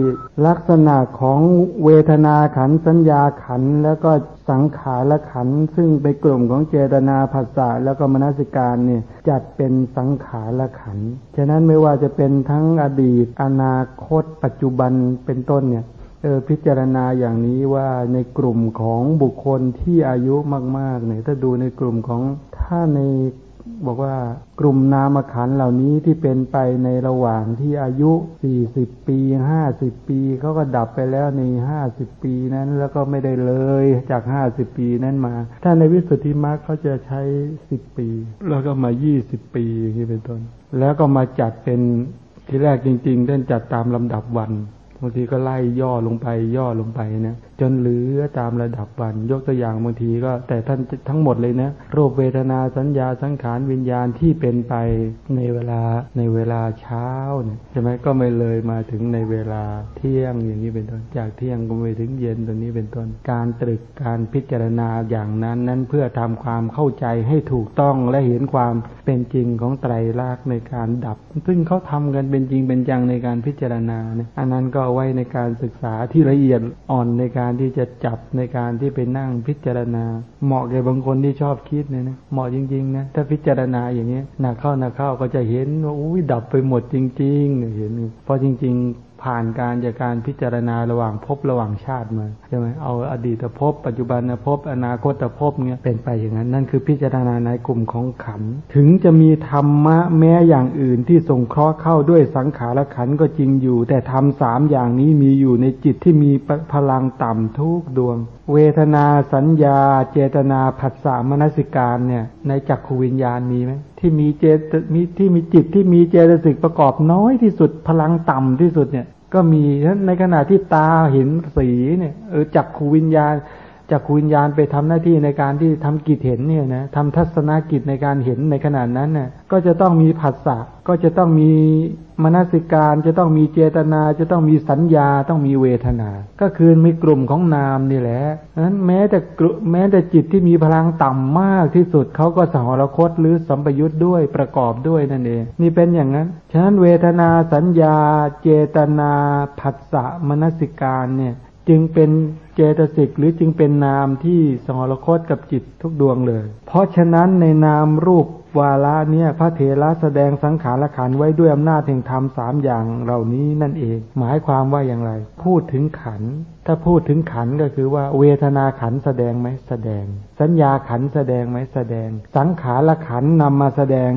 [SPEAKER 1] ลักษณะของเวทนาขันสัญญาขันแล้วก็สังขารขันซึ่งเป็นกลุ่มของเจตนาภาษาแล้วก็มนสิการเนี่ยจัดเป็นสังขารขันฉะนั้นไม่ว่าจะเป็นทั้งอดีต อนาคต ปัจจุบันเป็นต้นเนี่ยเออพิจารณาอย่างนี้ว่าในกลุ่มของบุคคลที่อายุมากๆเนี่ยถ้าดูในกลุ่มของถ้าใน บอกว่ากลุ่มนามขันเหล่านี้ที่เป็นไปในระหว่างที่อายุสี่สิบปีห้าสิบปีเขาก็ดับไปแล้วในห้าสิบปีนั้น แล้วก็ไม่ได้เลยจากห้าสิบปีนั้นมา ถ้าในวิสุทธิมรรคเขาจะใช้สิบปี แล้วก็มายี่สิบปีอย่างนี้เป็นต้น แล้วก็มาจัดเป็นที่แรกจริงๆท่านจัดตามลำดับวันบางทีก็ไล่ย่อลงไปย่อลงไปนะ จนเหลือตามระดับวัน ยกตัวอย่างบางทีก็ แต่ท่านทั้งหมดเลยนะรูปเวทนาสัญญาสังขารวิญญาณที่เป็นไปในเวลาในเวลาเช้าเนี่ยใช่ไหมก็ไม่เลยมาถึงในเวลาเที่ยงอย่างนี้เป็นต้น จากเที่ยงก็ไปถึงเย็นตรงนี้เป็นต้น การตรึกการพิจารณาอย่างนั้นนั้นเพื่อทำความเข้าใจให้ถูกต้องและเห็นความเป็นจริงของไตรลักษณ์ในการดับ ซึ่งเขาทำกันเป็นจริงเป็นจังในการพิจารณาเนี่ยอันนั้นก็ไว้ในการศึกษาที่ละเอียดอ่อนในการที่จะจับในการที่ไปนั่งพิจารณา เหมาะแก่บางคนที่ชอบคิดเนี่ยนะเหมาะจริงๆนะถ้าพิจารณาอย่างเงี้ยหนักเข้าหนักเข้าก็จะเห็นว่าอุ้ยดับไปหมดจริงๆเห็นเพราะจริง ๆ ผ่านการจากการพิจารณาระหว่างภพระหว่างชาติมาใช่ไหมเอาอดีตภพปัจจุบันภพอนาคตภพเนี่ยเป็นไปอย่างนั้น นั่นคือพิจารณาในกลุ่มของขันถึงจะมีธรรมะแม้อย่างอื่นที่ส่งเคราะห์เข้าด้วยสังขารขันก็จริงอยู่ แต่ทำสามอย่างนี้มีอยู่ในจิตที่มีพลังต่ำทุกดวง เวทนาสัญญา เจตนาผัสสะมนสิการเนี่ยในจักขวิญญาณมีไหมที่มีเจตมีที่มีจิตที่มีเจตสิกประกอบน้อยที่สุดพลังต่ำที่สุดเนี่ยก็มีในขณะที่ตาเห็นสีเนี่ยเออจักขูวิญญาณ จักขูวิญญาณไปทำหน้าที่ในการที่ทำกิจเห็นเนี่ยนะทำทัศนกิจในการเห็นในขณะนั้นเนี่ยก็จะต้องมีผัสสะก็จะต้องมีมนสิการจะต้องมีเจตนา จะต้องมีสัญญาต้องมีเวทนา ก็คือมีกลุ่มของนามนี่แหละนั้นแม้แต่แม้แต่จิตที่มีพลังต่ำมากที่สุดเขาก็สหรคตหรือสัมปยุทธ์ด้วยประกอบด้วยนั่นเองนี่เป็นอย่างนั้น ฉะนั้นเวทนาสัญญา เจตนาผัสสะมนสิการเนี่ย จึงเป็นเจตสิกหรือจึงเป็นนามที่สหรคตกับจิตทุกดวงเลย เพราะฉะนั้นในนามรูปวาระเนี่ยพระเถระแสดงสังขารขันไว้ด้วยอำนาจแห่งธรรมสามอย่างเหล่านี้นั่นเอง หมายความว่าอย่างไร พูดถึงขัน ถ้าพูดถึงขันก็คือว่าเวทนาขันแสดงไหมแสดง สัญญาขันแสดงไหมแสดง สังขารขันนำมาแสดง